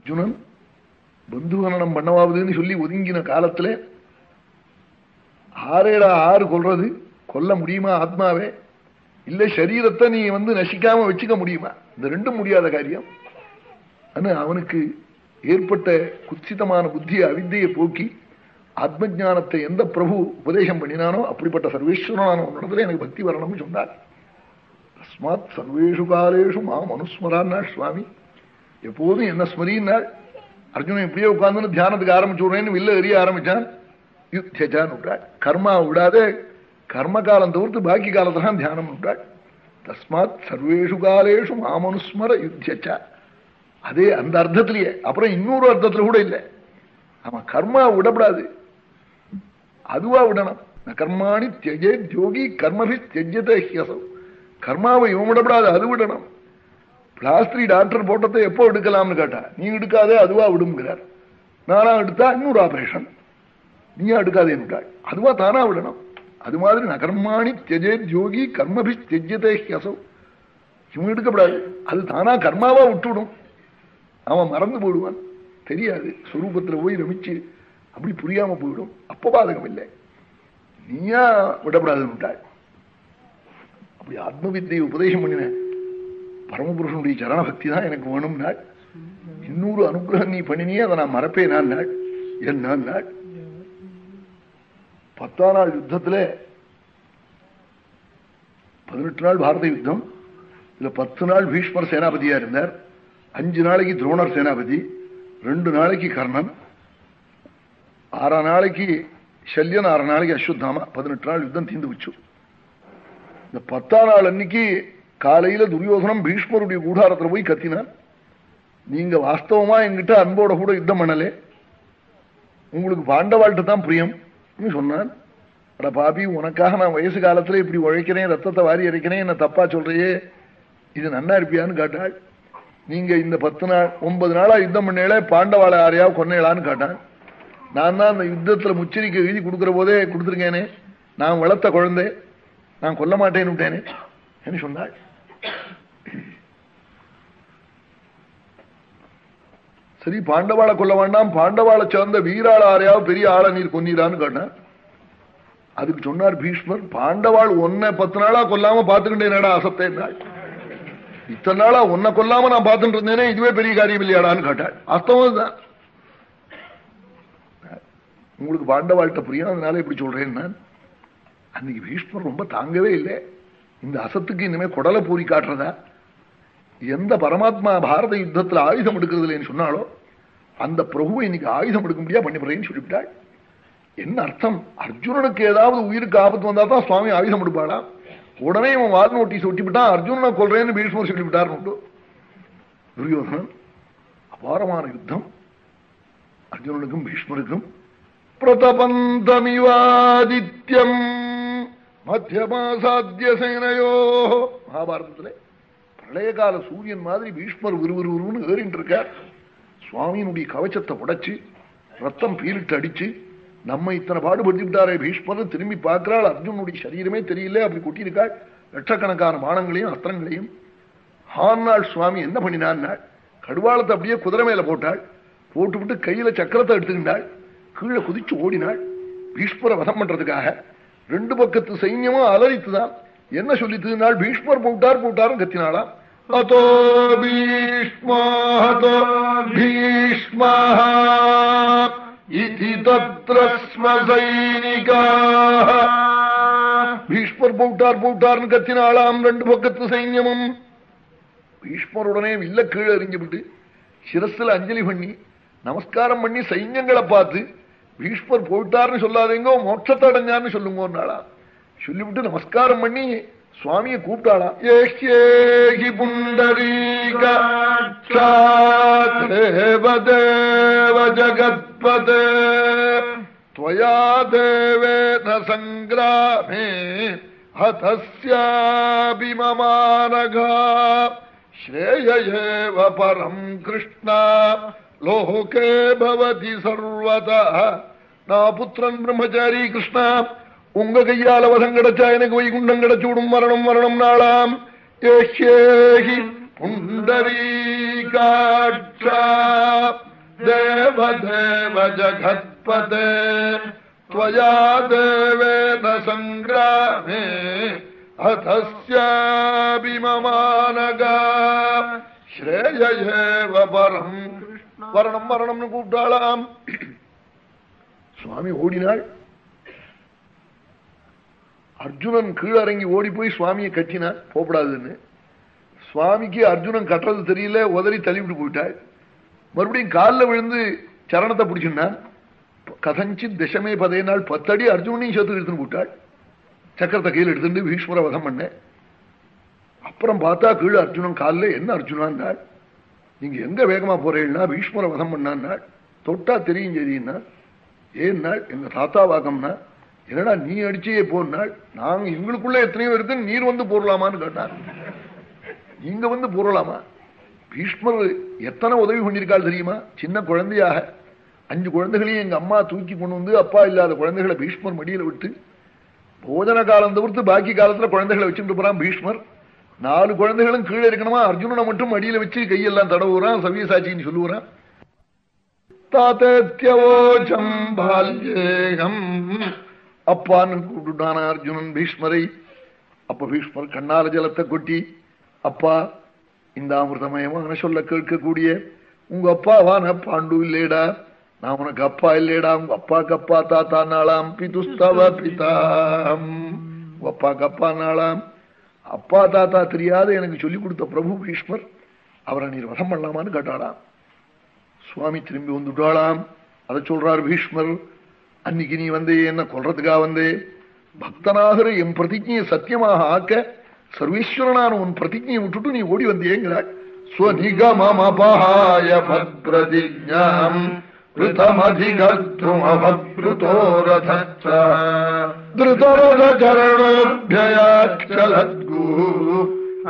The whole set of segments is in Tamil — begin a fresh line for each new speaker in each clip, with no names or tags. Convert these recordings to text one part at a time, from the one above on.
அர்ஜுனன் பந்துகரணம் பண்ணவாவதுன்னு சொல்லி ஒதுங்கின காலத்துல ஆறேடா ஆறு கொல்றது கொல்ல முடியுமா ஆத்மாவே? இல்ல சரீரத்தை நீ வந்து நசிக்காம வச்சுக்க முடியுமா? இந்த ரெண்டும் முடியாத காரியம். ஆனா அவனுக்கு ஏற்பட்ட குச்சிதமான புத்தியை அவித்தையை போக்கி ஆத்ம ஞானத்தை எந்த பிரபு உபதேசம் பண்ணினானோ அப்படிப்பட்ட சர்வேஸ்வரனான உன்னிடத்துல எனக்கு பக்தி வரணும்னு சொன்னார். தஸ்மாத் சர்வேஷு காலேஷு மாம் அனுஸ்மரான்னா சுவாமி. எப்போதும் என்ன ஸ்மரினாள் அர்ஜுனன் இப்படியே உட்கார்ந்து தியானத்துக்கு ஆரம்பிச்சுடுறேன்னு வில்ல எறிய ஆரம்பிச்சான். யுத்தேச்சான்னு விட்டாள். கர்மா விடாதே கர்ம காலம் தவிர்த்து பாக்கி காலத்தான் தியானம் விட்டாள். தஸ்மாத் சர்வேஷு காலேஷு மாமனுஸ்மர யுத்தேச்சா அதே அந்த அர்த்தத்திலேயே. அப்புறம் இன்னொரு அர்த்தத்துல கூட இல்லை. ஆமா கர்மா விடப்படாது. அதுவா விடணும். கர்மாணி தியஜே யோகி கர்மபி தியஜத்தை ஹியசம் கர்மாவை இவன் விடப்படாது அது விடணும். பிளாஸ்திரி டாக்டர் போட்டதை எப்போ எடுக்கலாம்னு கேட்டா நீ எடுக்காதே அதுவா விடுங்கிறார் நானா எடுத்தா இன்னொரு ஆபரேஷன் நீயா எடுக்காதே அதுவா தானா விடணும். அது மாதிரி நகர்மாணி தியஜே ஜோகி கர்மபி தியஜதே ஹியசோ. இவன் எடுக்கப்படாது. அது தானா கர்மாவா விட்டுவிடும். அவன் மறந்து போடுவான். தெரியாது. ஸ்வரூபத்துல போய் ரமிச்சு அப்படி புரியாம போயிடும். அப்ப பாதகம் இல்லை. நீயா விடப்படாதுன்னு அப்படி ஆத்ம வித்தியை உபதேசம் பண்ணினேன் பரமபுருஷனுடைய சரணபக்தி தான் எனக்கு வேணும்னாள் இன்னொரு அனுகிரகம் நீ பண்ணினியே அதை நான் மறப்பேன் நான் நாள். என்ன நாள்? பத்தாம் நாள் யுத்தத்துல பதினெட்டு நாள் பாரத யுத்தம். இதுல பத்து நாள் பீஷ்மர் சேனாபதியா இருந்தார். அஞ்சு நாளைக்கு துரோணர் சேனாபதி. ரெண்டு நாளைக்கு கர்ணன். ஆறாம் நாளைக்கு சல்யன் ஆறு நாளைக்கு அஸ்வத்தாமா பதினெட்டு நாள் யுத்தம் தீந்து வச்சு இந்த பத்தாம் நாள் அன்னைக்கு காலையில துரியோசனம் பீஷ்மருடைய கூடாரத்துல போய் கத்தினான் நீங்க வாஸ்தவமா என்கிட்ட அன்போட கூட யுத்தம் பண்ணலே. உங்களுக்கு பாண்டவாள்கிட்ட தான் பிரியம் சொன்னான் அட பாபி உனக்காக நான் வயசு காலத்துல இப்படி உழைக்கிறேன் ரத்தத்தை வாரி அரைக்கிறேன் என்ன தப்பா சொல்றையே? இது நன்னா இருப்பியான்னு கேட்டாள். நீங்க இந்த பத்து நாள் ஒன்பது நாளா யுத்தம் பண்ணேல பாண்டவாள யாரையாவது கொன்னேளான்னு கேட்டான். நான் தான் அந்த யுத்தத்துல முச்சரிக்கை எழுதி கொடுக்குற போதே கொடுத்துருக்கேனே. நான் வளர்த்த குழந்தை. நான் கொல்ல மாட்டேன்னு விட்டேனே என்று சொன்னாள். சரி பாண்டவாளை கொல்ல வேண்டாம். பாண்டவாளை சேர்ந்த வீராள ஆரையாவது பெரிய ஆள நீர் கொன்னீரான்னு கேட்டேன். அதுக்கு சொன்னார் பீஷ்மர் பாண்டவாள் ஒன்ன பத்து நாளா கொல்லாம பாத்துக்கிட்டேனடா அசத்தை நாள் இத்தனை நாளா உன்னை கொல்லாம நான் பார்த்துட்டு இருந்தேனே இதுவே பெரிய காரியம் இல்லையாடான்னு கேட்டாள். அஸ்தவம் தான் உங்களுக்கு பாண்டவாள்கிட்ட புரியும் அதனால இப்படி சொல்றேன் நான். அன்னைக்கு பீஷ்மர் ரொம்ப தாங்கவே இல்லை. இந்த அசத்துக்கு இனிமே குடலை பூரி காட்டுறதா? எந்த பரமாத்மா பாரத யுத்தத்தில் ஆயுதம் இல்லைன்னு சொன்னாலோ அந்த பிரபுவை இன்னைக்கு ஆயுதம் எடுக்க முடியாது பண்ணிவிடுறேன்னு சொல்லிவிட்டாள். என்ன அர்த்தம்? அர்ஜுனனுக்கு ஏதாவது உயிருக்கு ஆபத்து வந்தா தான் சுவாமி ஆயுதம் எடுப்பாளா உடனே இவன் வால் நோட்டீஸ் ஒட்டிவிட்டான் அர்ஜுனனை கொள்றேன்னு பீஷ்மர் சொல்லிவிட்டார்னு துரியோதனன் அபாரமான யுத்தம். அர்ஜுனனுக்கும் பீஷ்மருக்கும். பிரதபந்தமிவாதித்யம். மத்தியமாசாத்திய சேனையோ பழைய கால சூரியன் மாதிரி பீஷ்மர் விறுவிறுன்னு ஏறிட்டு இருக்கார் சுவாமியினுடைய கவச்சத்தை உடைச்சு ரத்தம் பீலிட்டு அடிச்சு நம்ம இத்தனை பாடுபடுத்திவிட்டாரே பீஷ்மர் திரும்பி பார்க்கிறாள் அர்ஜுனுடைய சரீரமே தெரியல அப்படி கொட்டியிருக்காள். லட்சக்கணக்கான பானங்களையும் அஸ்திரங்களையும். ஹான்னாள் சுவாமி என்ன பண்ணினான் கடுவாளத்தை அப்படியே குதிரை மேல போட்டாள். போட்டுவிட்டு கையில சக்கரத்தை எடுத்துக்கிட்டாள். கீழே குதிச்சு ஓடினாள். பீஷ்மரை வதம் பண்றதுக்காக ரெண்டு பக்கத்து சைன்யமும் அலறித்துதான். என்ன சொல்லித்துனாள் பீஷ்மர் போட்டார் போட்டாரும் கத்தினாளாம். அதோ பீஷ்மாதோ பீஷ்மா இது தத்ர ஸ்ம பீஷ்மர் போட்டார் போட்டார்னு கத்தினாளாம் ரெண்டு பக்கத்து சைன்யமும். பீஷ்மருடனே வில்ல கீழே எறிஞ்சுவிட்டு சிரஸ்ல அஞ்சலி பண்ணி நமஸ்காரம் பண்ணி சைன்யங்களை பார்த்து பீஷ்மர் போயிட்டார்னு சொல்லாதீங்க மோட்சத்தை அடைஞ்சார்னு சொல்லுங்கன்னாளா சொல்லிவிட்டு நமஸ்காரம் பண்ணி சுவாமியை கூப்பிட்டாளா ஏஹி புண்டரீக தேவதேவ ஜகத்பதே त्वया देवेन सङ्ग्रामे हतस्यापि ममानघा श्रेय एव परम् कृष्ण लोके भवति सर्वतः நான் புத்திரன் பிரம்மச்சாரி கிருஷ்ணா உங்க கையால வசம் கிடைச்சா எனக்கு வைகுண்டம் கிடைச்சூடும் மரணம் மரணம் நாளாம் ஏஹி पुण्डरीकाक्षा देवदेव जगत्पते त्वया देवेन सङ्ग्रामे अथस्यापि ममानगा श्रेययेव परम् வரணம் மரணம்னு கூப்பிட்டாளாம் சுவாமி ஓடினாள். அர்ஜுனன் கீழறங்கி ஓடி போய் சுவாமியை கட்டினார். போகப்படாதுன்னு. சுவாமிக்கு அர்ஜுனன் கட்டுறது தெரியல உதறி தள்ளிவிட்டு போயிட்டாள். மறுபடியும் காலில் விழுந்து சரணத்தை பிடிச்சிருந்தான். கதஞ்சி தசமே பதே நாள் பத்தடி அர்ஜுனையும் சேர்த்து எடுத்துன்னு போட்டாள். சக்கரத்தை கையில் எடுத்துட்டு பீஷ்மர வதம் பண்ண. அப்புறம் பார்த்தா கீழே அர்ஜுனன் காலில் என்ன அர்ஜுனான்னாள் நீங்க எங்க வேகமா போறீங்கன்னா பீஷ்மர வதம் பண்ணான்னாள் தொட்டா தெரியும் சரின்னா ஏன்னாள் எங்க தாத்தா வாக்கம்னா என்னடா நீ அடிச்சே போனாள் நாங்க எங்களுக்குள்ள எத்தனையோ இருக்கு நீர் வந்து போடலாமான்னு கேட்டார். நீங்க வந்து போடலாமா? பீஷ்மர் எத்தனை உதவி பண்ணியிருக்காள் தெரியுமா? சின்ன குழந்தையாக. அஞ்சு குழந்தைகளையும் எங்க அம்மா தூக்கி கொண்டு வந்து அப்பா இல்லாத குழந்தைகளை பீஷ்மர் மடியில விட்டு போஜன காலம் தவிர்த்து பாக்கி காலத்துல குழந்தைகளை வச்சுட்டு போறான் பீஷ்மர். நாலு குழந்தைகளும் கீழே இருக்கணுமா? அர்ஜுனனை மட்டும் மடியில வச்சு கையெல்லாம் தடவுறான் சவியசாட்சின்னு சொல்லுவான் தாத்தோச்சம் பால்யேகம் அப்பான்னு கூப்பிட்டுட்டான அர்ஜுனன் பீஷ்மரை. அப்ப பீஷ்மர் கண்ணால ஜலத்தை கொட்டி அப்பா இந்த அமிர்தமயமான சொல்ல கேட்கக்கூடிய உங்க அப்பாவான பாண்டு இல்லேடா நான் உனக்கு அப்பா இல்லேடா உங்க அப்பாக்கு அப்பா தாத்தா நாளாம். பிதுஸ்தவ பிதாம். உங்க அப்பாக்கு அப்பா நாளாம். அப்பா தாத்தா தெரியாத எனக்கு சொல்லிக் கொடுத்த பிரபு பீஷ்மர் அவரை நீர் வசம் பண்ணலாமான்னு கேட்டாளாம் சுவாமி திரும்பி வந்து அத அதை சொல்றார் பீஷ்மர் அன்னைக்கு நீ வந்தே என்ன கொல்றதுக்கா வந்தே? பக்தனாகிற என் பிரதிஜையை சத்தியமாக ஆக்க சர்வேஸ்வரனான உன் பிரதிஜையை விட்டுட்டு நீ ஓடி வந்தியேங்கிறாள் ஸ்வநிகமபாய பிரதிஜாம்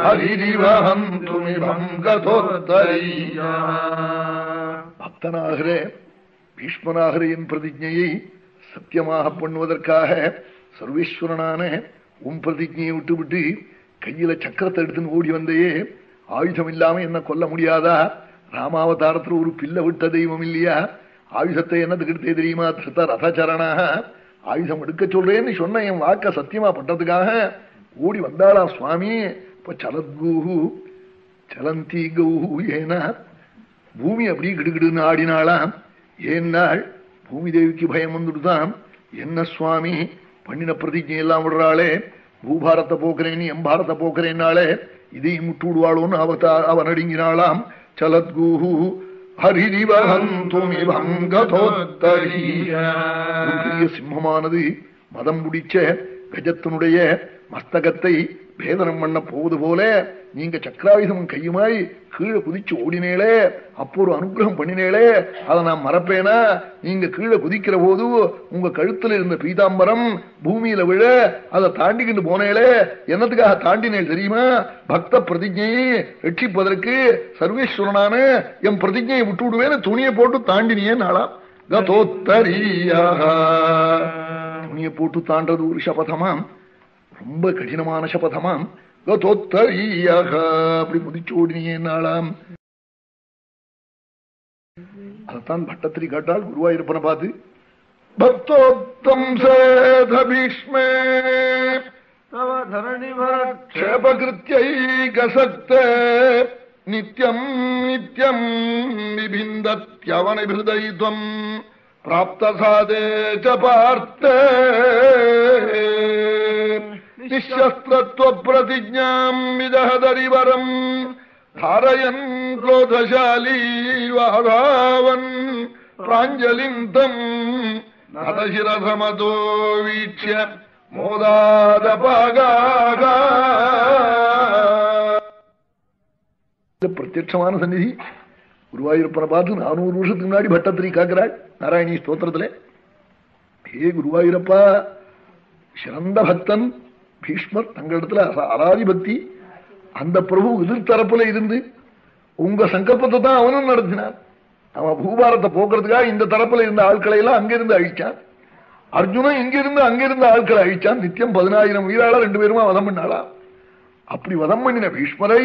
ஹரிவஹந்துமிபம் கதோத்தரையா பக்தனாகிற பீஷ்மனாகிற என் பிரதிஜையை சத்தியமாக பண்ணுவதற்காக சர்வேஸ்வரனான உன் பிரதிஜையை விட்டுவிட்டு கையில சக்கரத்தை எடுத்துன்னு ஓடி வந்தையே ஆயுதம் இல்லாம என்ன கொல்ல முடியாதா? ராமாவதாரத்துல ஒரு பிள்ளை விட்ட தெய்வம் இல்லையா? ஆயுதத்தை என்னதுக்கு எடுத்தே தெரியுமா? திருத்த ரதச்சரணாக ஆயுதம் எடுக்க சொல்றேன்னு சொன்ன என் வாக்க சத்தியமா பண்றதுக்காக ஓடி வந்தாளா சுவாமி? இப்ப சலத்கூஹு சலந்தி கௌஹு ஏன்னா பூமி அப்படி கிடுகிடுன்னு ஆடினாளாம். ஏன்னாள் பூமி தேவிக்கு பயம் வந்துடுதான் என்ன சுவாமி? பண்ணின பிரதிஜை எல்லாம் விடுறாளே. பூபாரத்தை போக்குறேன் எம் பாரத்தை போக்குறேன்னாலே இதையும் முட்டு விடுவாளோன்னு அவ அவன் அடிங்கினாளாம் சலத்கூஹு சிம்மமானது மதம் முடிச்ச கஜத்தினுடைய மஸ்தகத்தை வேதனம் பண்ண போவது போல நீங்க சக்கராயுதமும் கையுமாய் கீழே குதிச்சு ஓடினேளே அப்போ ஒரு அனுகிரகம் பண்ணினேளே அதை நான் மறப்பேனா? நீங்க கீழே குதிக்கிற போது உங்க கழுத்துல இருந்த பீதாம்பரம் பூமியில விழ அதை தாண்டிக்கிட்டு போனேளே என்னத்துக்காக தாண்டினேன் தெரியுமா? பக்த பிரதிஜையை ரட்சிப்பதற்கு சர்வேஸ்வரனான என் பிரதிஜையை விட்டு விடுவேன்னு துணியை போட்டு தாண்டினியே நாளா கதோத்தரியாக. துணியை போட்டு தாண்டது ஒரு சபதமாம். ரொம்ப கடினமான சபதமாம். அப்படி முதிச்சு ஓடினியே நாளாம் அதைத்தான் பட்டத்திரி காட்டால் குருவாயிருப்பனை பார்த்து பக்தோத்தம் சேத பீஷ்மே. க்ஷேபகிருத்தியைகசக்த நித்யம் நித்யம் விபிந்தத்யவனிபிருதைத்வம் பிராப்தசாதே ச பார்த்த. നിശസ്ത്രത്വപ്രതിജ്ഞാം വിദഹദരിവരം ധാരയൻ ക്രോധശാലീ വാധാവൻ പ്രാഞ്ജലിന്തം നദശിരഥമതോ വീക്ഷ്യ മോദാദപാകാക பிரத்யட்சமான சந்நிதி குருவாயூரப்பனை பார்த்து நானூறு வருஷத்துக்கு முன்னாடி பட்டத்திரி காக்கிறாள் நாராயணி ஸ்தோத்திரத்தில் ஹே குருவாயூரப்பா சிறந்த பக்தன் பீஷ்மர் தங்களிடத்துல அராதிபக்தி அந்த பிரபு எதிர்த்தரப்புல இருந்து உங்க சங்கல்பத்தை தான் அவனும் நடத்தினான். அவன் பூபாரத்தை போக்குறதுக்காக இந்த தரப்புல இருந்த ஆட்களை எல்லாம் அங்கிருந்து அழிச்சான். அர்ஜுனன் இங்கிருந்து அங்கிருந்து ஆட்களை அழிச்சான். நித்தியம் பதினாயிரம் வீராளா ரெண்டு பேருமா வதம் பண்ணாளா? அப்படி வதம் பண்ணின பீஷ்மரை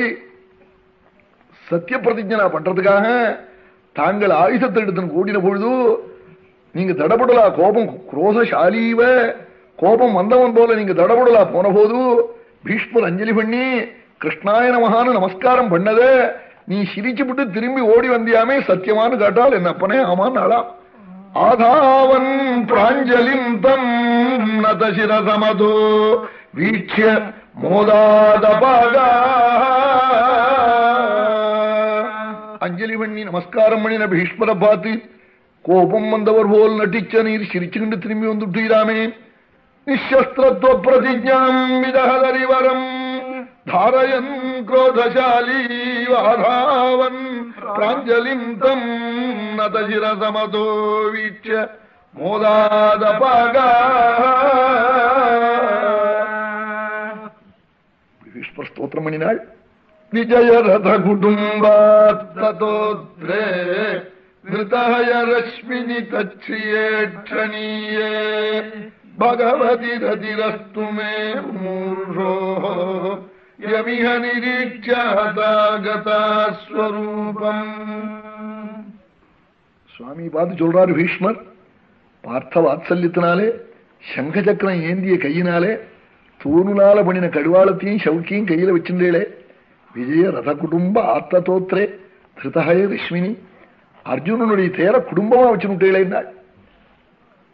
சத்திய பிரதிஜனா பண்றதுக்காக தாங்கள் ஆயுதத்தை எடுத்து கூடின பொழுது நீங்க தடப்படலா கோபம் குரோசசாலீவ கோபம் வந்தவன் போல நீங்க தடபுடலா போன போது பீஷ்மர் அஞ்சலி பண்ணி கிருஷ்ணாய நமகான்னு நமஸ்காரம் பண்ணத நீ சிரிச்சுபிட்டு திரும்பி ஓடி வந்தியாமே சத்தியமானு கேட்டால் என்ன அப்பனே ஆமான் ஆளாம் ஆதாவன் பிராஞ்சலிம் தம் நதசிரசமதோ வீட்சிய மோதாதபாகா. அஞ்சலி பண்ணி நமஸ்காரம் பண்ணின பீஷ்மரை பார்த்து கோபம் வந்தவர் போல் நட்டிச்ச நீர் சிரிச்சுக்கிண்டு திரும்பி வந்துட்டீராமே. निःशस्त्रत्वप्रतिज्ञाम् विदहदरिवरम् धारयन् क्रोधशाली वाधावन् प्राञ्जलिम् तम् नतशिरसमतो वीक्ष्य मोदादपागा विश्वस्तोत्रमणिनाळ् विजयरथकुटुम्बात्ततोद्रे नृतहय रश्मिनि तच्छ्रिये क्षणीये ரஷ்மினி தச்சியேட்சணீயே பகவதி ரதிரஸ்து மே மூர்ஷோ யமிஹ சுவாமி பார்த்து சொல்றாரு பீஷ்மர் பார்த்த வாத்சல்யத்தினாலே சங்க சக்கரம் ஏந்திய கையினாலே தூணுனால பண்ணின கடுவாளத்தையும் சவுக்கியும் கையில வச்சிருந்தேளே விஜய ரத குடும்ப ஆத்த தோத்ரே திருதகே ரிஷ்மினி அர்ஜுனனுடைய தேர குடும்பமா வச்சுட்டேளேன்னாள்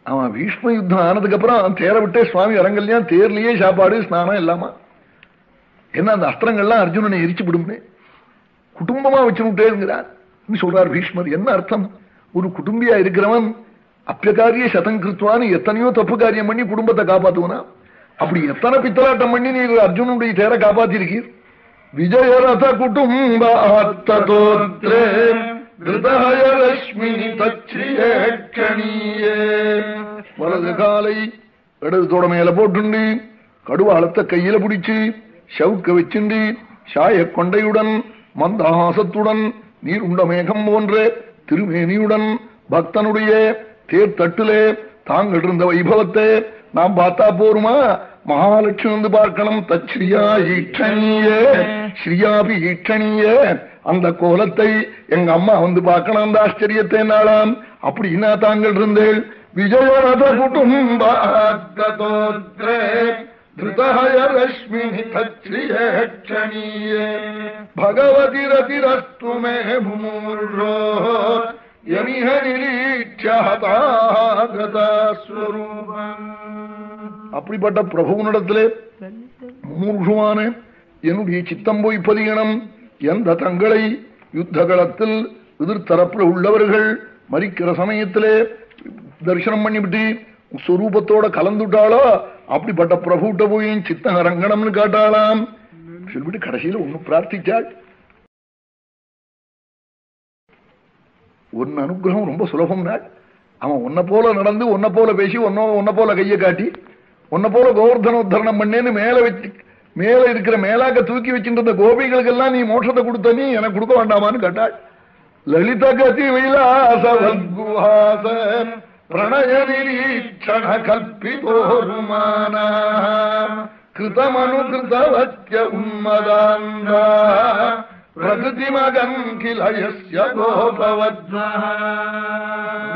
அவன் பீஷ்ம யுத்தம் ஆனதுக்கு அப்புறம் தேர விட்டே சுவாமி அரங்கல்யாம் தேர்லயே சாப்பாடு ஸ்நானம் இல்லாமா. என்ன அந்த அஸ்திரங்கள்லாம் அர்ஜுனனை எரிச்சு விடும்னு? குடும்பமா வச்சுட்டேங்கிறார் சொல்றார் பீஷ்மர் என்ன அர்த்தம்? ஒரு குடும்பியா இருக்கிறவன் அப்பியகாரிய சதம் கிருத்துவான்னு எத்தனையோ தப்பு காரியம் பண்ணி குடும்பத்தை காப்பாத்துவனா? அப்படி எத்தனை பித்தலாட்டம் பண்ணி நீர் அர்ஜுனனுடைய தேரை காப்பாத்திருக்கீர்? விஜயரத குடும்பாத்தோத்ரே ரஷ்மினி தச்சியேட்சணியே வலது காலை இடது தொட மேல போட்டுண்டு கடுவாளத்த கையில பிடிச்சு ஷவுக்க வச்சுண்டு சாய கொண்டையுடன் மந்தஹாசத்துடன் நீர் உண்ட மேகம் போன்ற திருமேனியுடன் பக்தனுடைய தேர்தட்டிலே தாங்கள் இருந்த வைபவத்தை நாம் பார்த்தா போருமா? மகாலட்சுமி வந்து பார்க்கணும். தச்ரியா ஈட்டணிய ஸ்ரீயாபி ஈட்டணிய அந்த கோலத்தை எங்க அம்மா வந்து பார்க்கணும். அந்த ஆச்சரியத்தை நாளாம். அப்படின்னா தாங்கள் இருந்தேள். விஜயரத குடும்பத்தோத்ரே திருதய ரஷ்மினி தச்ரியேட்சணீயே பகவதி ரதிரஸ்து அப்படிப்பட்ட பிரபுவனிடத்திலே மூர்ஷுமான என்னுடைய சித்தம் போய் பதியணும். எந்த தங்களை யுத்த களத்தில் எதிர்த்தரப்பில் உள்ளவர்கள் மறிக்கிற சமயத்திலே தரிசனம் பண்ணிவிட்டு ஸ்வரூபத்தோட கலந்துட்டாளோ? அப்படிப்பட்ட பிரபுட்ட போய் சித்தம் இறங்கணும்னு காட்டாளாம். சொல்லிவிட்டு கடைசியில் ஒண்ணு பிரார்த்திச்சாள். ஒன்னு அனுகிரகம் ரொம்ப சுலபம் நாள். அவன் உன்னை போல நடந்து உன்னை போல பேசி ஒன்னோ உன்னை போல கையை காட்டி உன்னை போல கோவர்தனோத்தரணம் பண்ணேன்னு மேல வச்சு மேல இருக்கிற மேலாக்க தூக்கி வச்சுட்டு கோபிகளுக்கெல்லாம் நீ மோட்சத்தை கொடுத்த நீ எனக்கு கொடுக்க வேண்டாமான்னு கேட்டாள். லலித கதி விலாசவத்குஹாச பிரணய நிரீட்சண கல்பிதோருமான கிருதமனுகிருதவத்திய உன்மதாந்தா உண்மதான்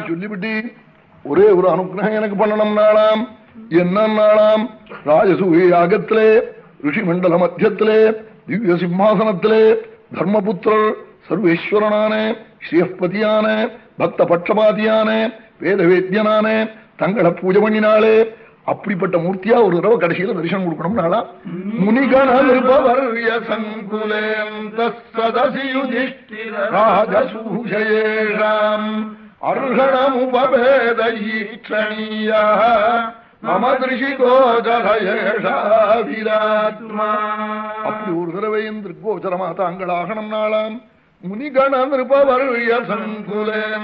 சொல்லிவிட்டு ஒரே ஒரு அனுகிரகம் எனக்கு பண்ணணும் நாளாம். என்ன நாளாம்? ராஜசூய யாகத்திலே ரிஷிமண்டல மத்தியத்திலே திவ்ய சிம்மாசனத்திலே தர்மபுத்திரர் சர்வேஸ்வரனான ஸ்ரீஹபதியான பக்த பட்சபாதியான வேதவேத்தியனான தங்களை பூஜை பண்ணினாலே அப்படிப்பட்ட மூர்த்தியா ஒரு தடவை கடைசியில தரிசனம் கொடுக்கணும் நாளா முனிகணம் அர்ஹணமுபேத ஈட்சணீயா மம திருஷி கோதரேஷாவிராத்மா அப்படி ஒரு தடவை திருக்கோச்சரமா தாங்கள் ஆகணும் நாளாம் முனிகண நிருபவர்ய சங்குலேந்தூஷயேஷாம்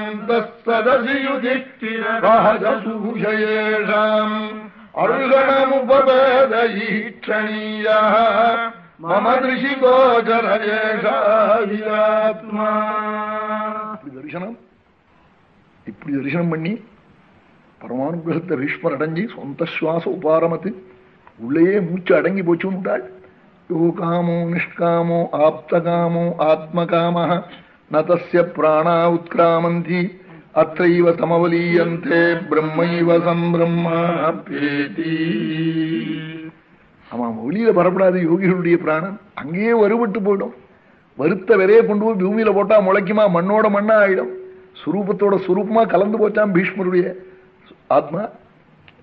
அருகணமுபேத ஈட்சணீயா மம திருஷி கோச்சரேஷாவிராத்மா தரிசனம் இப்படி தரிசனம் பண்ணி பரமானுகிரகத்தை பீஷ்மர் அடைஞ்சி சொந்த சுவாச உபாரமத்து உள்ளேயே மூச்சு அடங்கி போச்சு விட்டாள் யோ காமோ நிஷ்காமோ ஆப்தகாமோ ஆத்மகாம நதஸ்ய பிராணா உத்கிராமந்தி। அத்தைவ சமவலீயந்தே பிரம்மைவ சம்பிரம்மாபேதி ஆமாம் வெளியில பரப்படாத யோகிகளுடைய பிராணம் அங்கேயே வருபட்டு போயிடும். வருத்த விரைய கொண்டு போய் பூமியில போட்டா முளைக்குமா? மண்ணோட மண்ணா ஆயிடும். சுரூபத்தோட சுரூபமா கலந்து போச்சான் பீஷ்மருடைய ஆத்மா.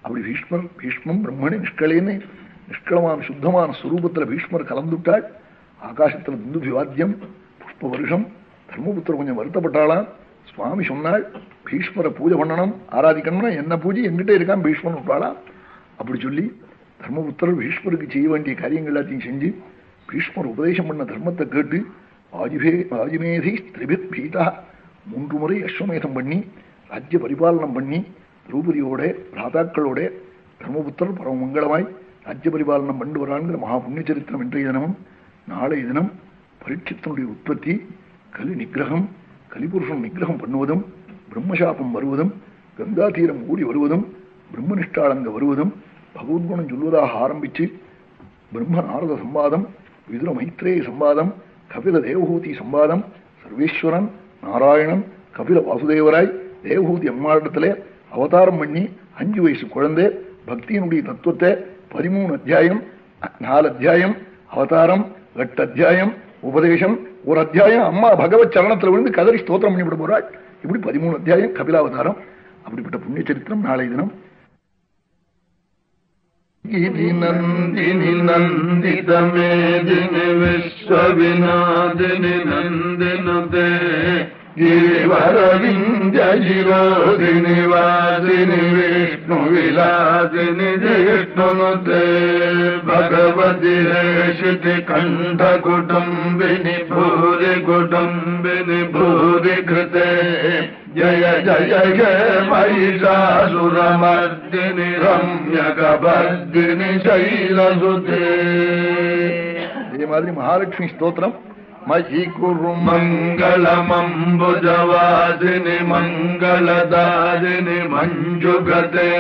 அப்படி பீஷ்மர் பீஷ்மம் பிரம்மணி நிஷ்கலேன்னு நிஷ்களமான சுத்தமான சுரூபத்துல பீஷ்மர் கலந்துட்டாள். ஆகாசத்துல இந்து விவாத்தியம் புஷ்ப வருஷம் தர்மபுத்திர கொஞ்சம் வருத்தப்பட்டாளாம். சுவாமி சொன்னாள் பீஷ்மரை பூஜை பண்ணணும் ஆராதிக்கணும்னா என்ன பூஜை? எங்கிட்ட இருக்கான் பீஷ்மன் விட்டாளா அப்படி சொல்லி தர்மபுத்தர் பீஷ்மருக்கு செய்ய வேண்டிய காரியங்கள் எல்லாத்தையும் செஞ்சு பீஷ்மர் உபதேசம் பண்ண தர்மத்தை கேட்டு ஆஜிபே வாஜுமேதை திரிபித் பீதா மூன்று முறை அஸ்வமேதம் பண்ணி ராஜ்ய பரிபாலனம் பண்ணி திரௌபதியோட ராதாக்களோட தர்மபுத்தர் பரம மங்களமாய் ராஜ்ய பரிபாலனம் பண்ணி வரான்கிற மகா புண்ணிய சரித்திரம் இன்றைய தினமும் நாளைய தினம் பரீட்சத்தினுடைய உற்பத்தி கலி நிகிரகம் கலிபுருஷன் நிகிரகம் பண்ணுவதும் பிரம்மசாபம் வருவதும் கங்கா தீரம் ஓடி வருவதும் பிரம்மனிஷ்டாளங்க வருவதும் பகவத்குணம் சொல்வதாக ஆரம்பித்து பிரம்ம நாரத சம்பாதம் விதுர மைத்ரேய சம்பாதம் கபில தேவஹூதி சம்பாதம் சர்வேஸ்வரன் நாராயணன் கபில வாசுதேவராய் தேவஹூதி அம்மாடத்திலே அவதாரம் பண்ணி அஞ்சு வயசு குழந்தை பக்தியினுடைய தத்துவத்தை பதிமூணு அத்தியாயம் நாலு அத்தியாயம் அவதாரம் எட்டு அத்தியாயம் உபதேசம் ஒரு அத்தியாயம் அம்மா பகவத் சரணத்துல விழுந்து கதறி ஸ்தோத்திரம் பண்ணிவிட போறாள் இப்படி பதிமூணு அத்தியாயம் கபிலாவதாரம் அப்படிப்பட்ட புண்ணிய சரித்திரம் நாளை தினம்
गिरि नन्दिनि नन्दितमेदिनि विश्वविनादिनि नन्दिनुते गिरिवरविन्दजिरोधिनिवासिनि विष्णुविलासिनि जिष्णुनुते भगवति रेषितिकण्ठकुटुम्बिनि भूरि कुटुम्बिनि भूरि कृते जय जय जय महिषासुरमर्दिनि रम्यकभर्दिनि शैलसुते
हे मादिरि महालक्ष्मी स्तोत्रम् मयि कुरु
मङ्गलमम्बुजवादिनि मङ्गलदाजिनि मञ्जुगते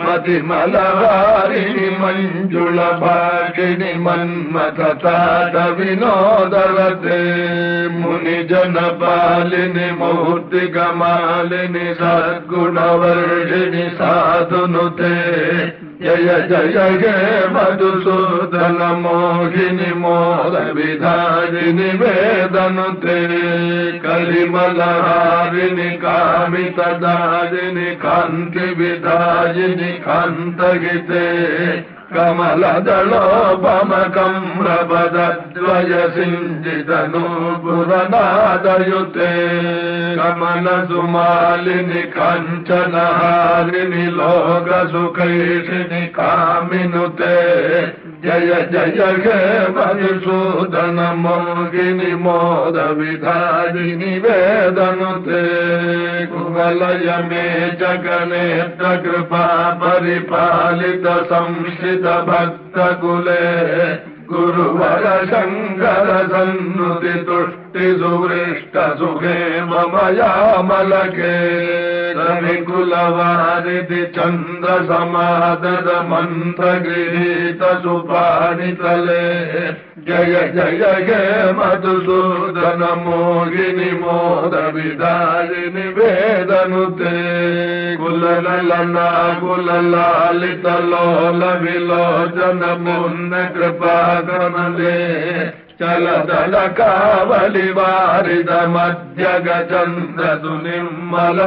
मतिमलवारि मञ्जुलभागिनि मन्मथताद विनोदरते मुनिजनपालिनि मूर्तिकमालिनि सद्गुणवर्षिणि साधुनुते जय जय हे मधुसूदन मोहिनि मोद विधारिणि वेदनुते कलिमलहारिणि कामितदारिणि कान्ति विधायिनि कान्तगिते कमलदलोपमकम्रपदद्वय सिञ्जितनूपुरनादयुते कमलसुमालिनि कञ्चनहारिणि लोकसुखैषिणि कामिनुते जय जय हे मधुसूदन मोगिनि मोद विधारिणि वेदनुते। कुवलय मे जगनेत्र कृपा परिपालित संस्थित भक्तकुले। गुरुवर शङ्कर सन्नुति तुष्टि सुवृष्ट सुखे ममयामलके రవికుల చంద్ర సమాదర మంత్ర గృహీత సుపాణితలే జయ జయ జయ మధుసూదన మోగిని మోద విదారిని వేదను కులలన కులలాలిత లోల విలోచన మున్న కృపాకమలే चलदल कावलि वारिदमध्य गजन्द तु निर्मलबालदले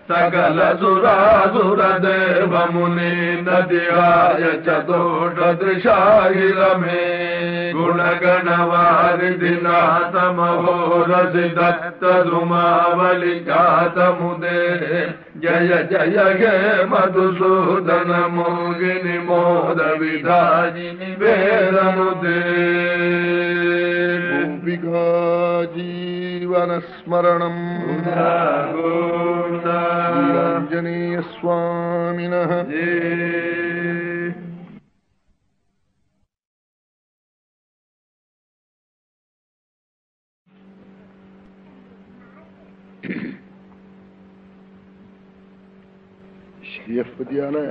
सकल सुरासुर देव मुनि नदिहाय च दोषदृशाहिरमे गुणगण वारिदिनाथ महोरसि दत्त धुमावलि जातमुदे जय जय हे मधुसूदन मोगिनि मोद विधाजिनि वेदनुदे
निर्विघ्न जीवनस्मरणम् निरञ्जनीयस्वामिनः श्रीयस्पति आना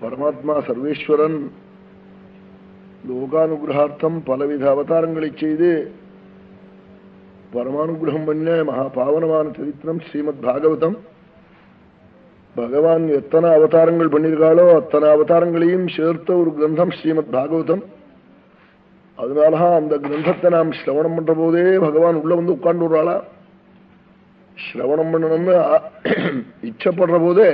परमात्मा सर्वेश्वरन லோகானுகிரகார்த்தம் பலவித அவதாரங்களை செய்து பரமானுகிரகம் பண்ண மகா பாவனமான சரித்திரம் ஸ்ரீமத் பாகவதம் பகவான் எத்தனை அவதாரங்கள் பண்ணியிருக்காளோ அத்தனை அவதாரங்களையும் சேர்த்த ஒரு கிரந்தம் ஸ்ரீமத் பாகவதம் அதனாலதான் அந்த கிரந்தத்தை நாம் சிரவணம் பண்ற போதே பகவான் உள்ள வந்து உட்கார்ந்து விடுறாளா சிரவணம் பண்ணணும்னு இச்சப்படுற போதே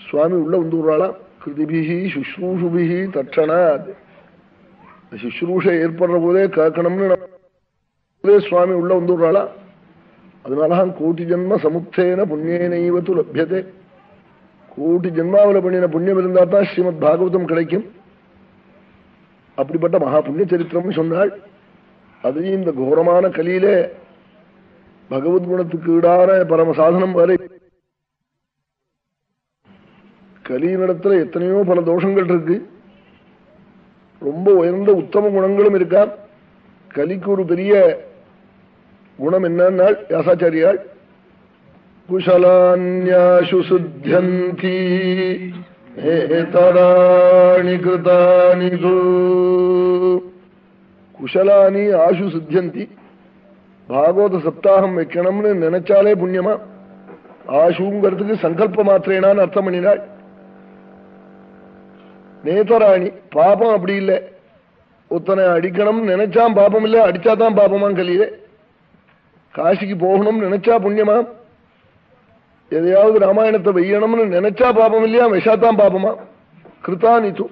சுவாமி உள்ள வந்து விடுறாளா கிருதிபிகி சுஷ்ரூஷுபிகி தட்சணா சுஷ்ரூஷை ஏற்படுற போதே கேட்கணும்னு சுவாமி உள்ள வந்துடுறாளா? அதனாலதான் கோட்டி ஜென்ம சமுத்தேன புண்ணியனைவத்து லபியதே. கோட்டி ஜென்மாவில் பண்ணின புண்ணியம் இருந்தா தான் ஸ்ரீமத் பாகவதம் கிடைக்கும். அப்படிப்பட்ட மகா புண்ணிய சரித்திரம் சொன்னாள் அதையும் இந்த கோரமான கலியிலே பகவத்குணத்துக்கு ஈடான பரம சாதனம் வரை. கலியினிடத்துல எத்தனையோ பல தோஷங்கள் இருக்கு. ரொம்ப உயர்ந்த உத்தம குணங்களும் இருக்கார் கலிக்கு ஒரு பெரிய குணம் என்னன்னாள் வியாசாச்சாரியாள் குஷலான்யாசு சுத்தியந்தி ஏதராணி கிருதானி குஷலானி ஆசு சித்தியந்தி பாகவத சப்தாகம் வைக்கணும்னு நினைச்சாலே புண்ணியமா? ஆசுங்கிறதுக்கு சங்கல்ப மாத்திரேனான்னு அர்த்தம் பண்ணினாள். நேதராணி பாபம் அப்படி இல்லை. ஒத்தனை அடிக்கணும்னு நினைச்சான் பாபம் இல்லை அடிச்சாதான் பாபமா கலியே. காசிக்கு போகணும்னு நினைச்சா புண்ணியமா எதையாவது ராமாயணத்தை வெய்யணும்னு நினைச்சா பாபம் இல்லையா விஷாத்தான் பாபமா? கிருத்தானித்து.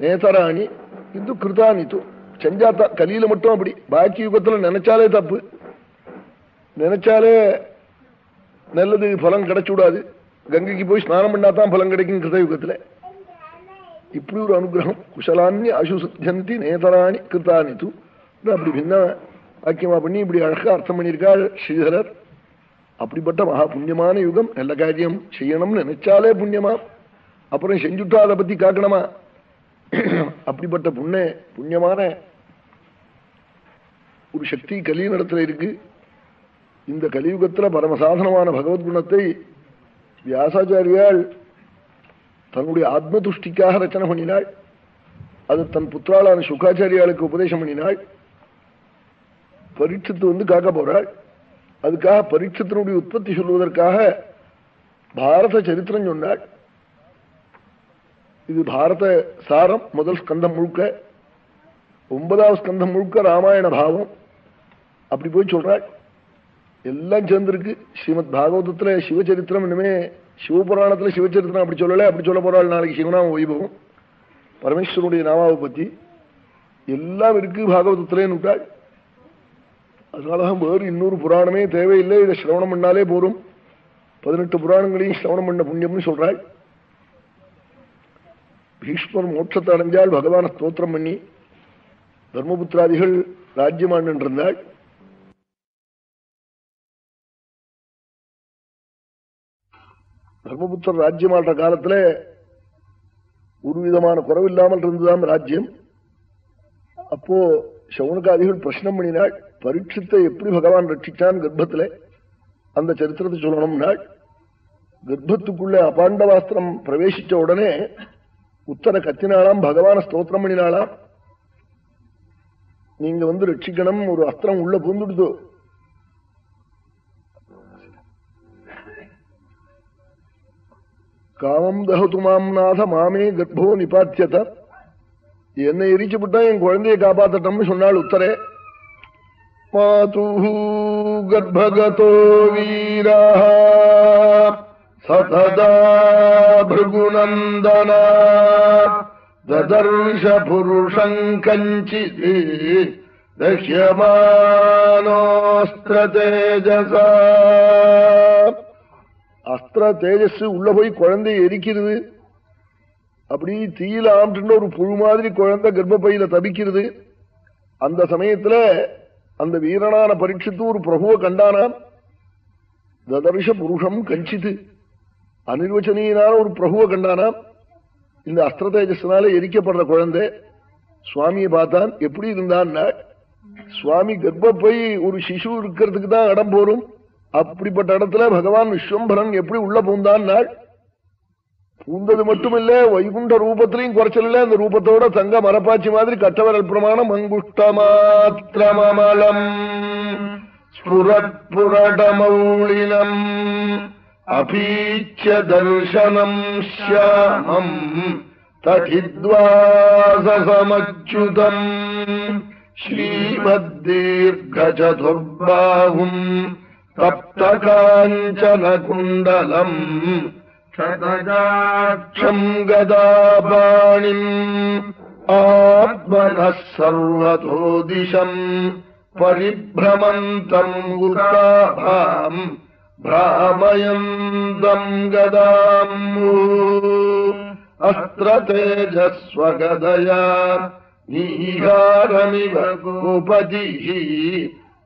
நேதராணி இது கிருத்தானித்து. செஞ்சாத்தா கலியில மட்டும் அப்படி. பாக்கி யுகத்துல நினைச்சாலே தப்பு. நினைச்சாலே நல்லது பலம் கிடைச்சுடாது. கங்கைக்கு போய் ஸ்நானம் பண்ணாதான் பலம் கிடைக்கும் கிருத யுகத்துல. இப்படி ஒரு அனுகிரகம் குஷலானி அசுசத்தியந்தி நேதராணி கிருத்தானி தூ அப்படி பின்ன வாக்கியமா பண்ணி இப்படி அழகா அர்த்தம் பண்ணியிருக்காள் ஸ்ரீதரர் அப்படிப்பட்ட மகா புண்ணியமான யுகம் நல்ல காரியம் செய்யணும்னு நினைச்சாலே புண்ணியமா அப்புறம் செஞ்சுட்டா அதை பத்தி காக்கணுமா அப்படிப்பட்ட புண்ண புண்ணியமான ஒரு சக்தி கலியுகத்துல இருக்கு இந்த கலியுகத்துல பரமசாதனமான பகவத்குணத்தை வியாசாச்சாரியால் தன்னுடைய ஆத்ம துஷ்டிக்காக ரச்சனை பண்ணினாள். அது தன் புத்திராளான சுகாச்சாரியாளுக்கு உபதேசம் பண்ணினாள். பரீட்சத்து வந்து காக்க போறாள். அதுக்காக பரீட்சத்தினுடைய உற்பத்தி சொல்வதற்காக பாரத சரித்திரம் சொன்னாள். இது பாரத சாரம் முதல் ஸ்கந்தம் முழுக்க. ஒன்பதாவது ஸ்கந்தம் முழுக்க ராமாயண பாவம். அப்படி போய் சொல்றாள். எல்லாம் சேர்ந்திருக்கு. ஸ்ரீமத் பாகவதத்துல சிவச்சரித்திரம் இனிமே சிவபுராணத்துல சிவச்சரித்திரம் அப்படி சொல்லல அப்படி சொல்ல போறாள் நாளைக்கு சிவநாம வைபவம் பரமேஸ்வரனுடைய நாமாவை பத்தி எல்லாம் இருக்கு பாகவதத்திலேன்னு விட்டாள் அதனாலதான் வேறு இன்னொரு புராணமே தேவையில்லை. இதை சிரவணம் பண்ணாலே போரும் பதினெட்டு புராணங்களையும் சிரவணம் பண்ண புண்ணியம்னு சொல்றாள். பீஷ்மர் மோட்சத்தை அடைஞ்சால் பகவான ஸ்தோத்திரம் பண்ணி தர்மபுத்திராதிகள் ராஜ்யமாண்டு இருந்தாள். தர்மபுத்திரர் ராஜ்யமாடுற காலத்துல ஒரு விதமான குறவில்லாமல் இருந்துதான் ராஜ்யம். அப்போ சவுனகாதிகள் பிரச்சனம் பண்ணினாள் பரீட்சத்தை எப்படி பகவான் ரட்சிச்சான் கர்ப்பத்துல? அந்த சரித்திரத்தை சொல்லணும்னாள் கர்ப்பத்துக்குள்ள அபாண்டவாஸ்திரம் பிரவேசிச்ச உடனே உத்தர கத்தினாலாம் பகவான ஸ்தோத்திரம் பண்ணினாலாம் நீங்க வந்து ரட்சிக்கணும் ஒரு அஸ்திரம் உள்ள பூந்துடுதோ காமம் தகதுமாம் நாத மாமே கர்ப்போ நிபாத்தியத என்னை எரிச்சு விட்டா என் குழந்தைய காப்பாத்தட்டம்னு சொன்னாள் உத்தரே மாது கர்ப்பகதோ வீரா சததா பிருகுநந்தனா ததர்ஷ புருஷம் கஞ்சித் தஷ்யமானோஸ்திர தேஜசா அஸ்திர தேஜஸ் உள்ள போய் குழந்தைய எரிக்கிறது. அப்படி தீயில ஆம்ட்டு ஒரு புழு மாதிரி குழந்தை கர்ப்பப்பையில தபிக்கிறது. அந்த சமயத்துல அந்த வீரனான பரீட்சித்து ஒரு பிரபுவ கண்டானாம். ததர்ஷ புருஷம் கஞ்சித்து அனிர்வச்சனீயனான ஒரு பிரபுவ கண்டானாம். இந்த அஸ்திர தேஜஸ்னால எரிக்கப்படுற குழந்தை சுவாமியை பார்த்தான். எப்படி இருந்தான் சுவாமி கர்ப்பப்பை ஒரு சிசு இருக்கிறதுக்கு தான் இடம் போறோம் அப்படிப்பட்ட இடத்துல பகவான் விஸ்வம்பரன் எப்படி உள்ள பூந்தான் நாள் பூந்தது மட்டுமில்ல வைகுண்ட ரூபத்திலையும் குறைச்சல் இல்ல. அந்த ரூபத்தோட தங்க மரப்பாச்சி மாதிரி கட்டவரல் பிரமாணம் மங்குஷ்டமாத்திரமலம் ஸ்புரட்புரடமௌளினம் அபீச்ச தர்சனம் ஷியாமம் தடித்வாசமச்சுதம் ஸ்ரீமத்தீர்கச்சதுர்பாகும் सप्तकाञ्चनकुण्डलम् क्षतदाक्षम् गदापाणिम् आत्मनः सर्वतो दिशम् परिभ्रमन्तम् वृताभाम् भ्रामयन्तम् गदाम् अस्त्र तेजस्वगदया निगारमिव गोपतिः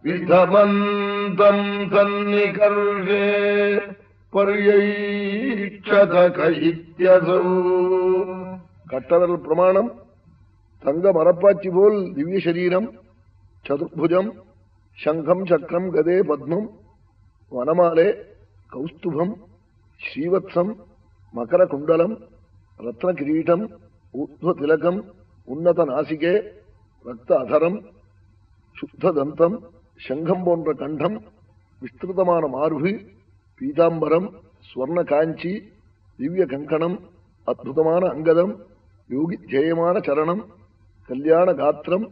विधमन्तम् सन्निकर्षे கட்டவரல் பிரமாணம் தங்க மரப்பாச்சி போல் திவ்ய சரீரம் சதுர்புஜம் சங்கம் சக்கரம் கதே பத்மம் வனமாலே கௌஸ்துபம் ஸ்ரீவத்சம் மகர குண்டலம் ரத்ன கிரீட்டம் ஊர்வ திலகம் உன்னத நாசிகே ரத்த அதரம் சுத்த தந்தம் சங்கம் போன்ற கண்டம் விஸ்திருதமான மார்பு பீதாம்பரம் ஸ்வர்ண காஞ்சி திவ்ய கங்கணம் அற்புதமான அங்கதம் யோகி ஜெயமான சரணம் கல்யாண காத்திரம்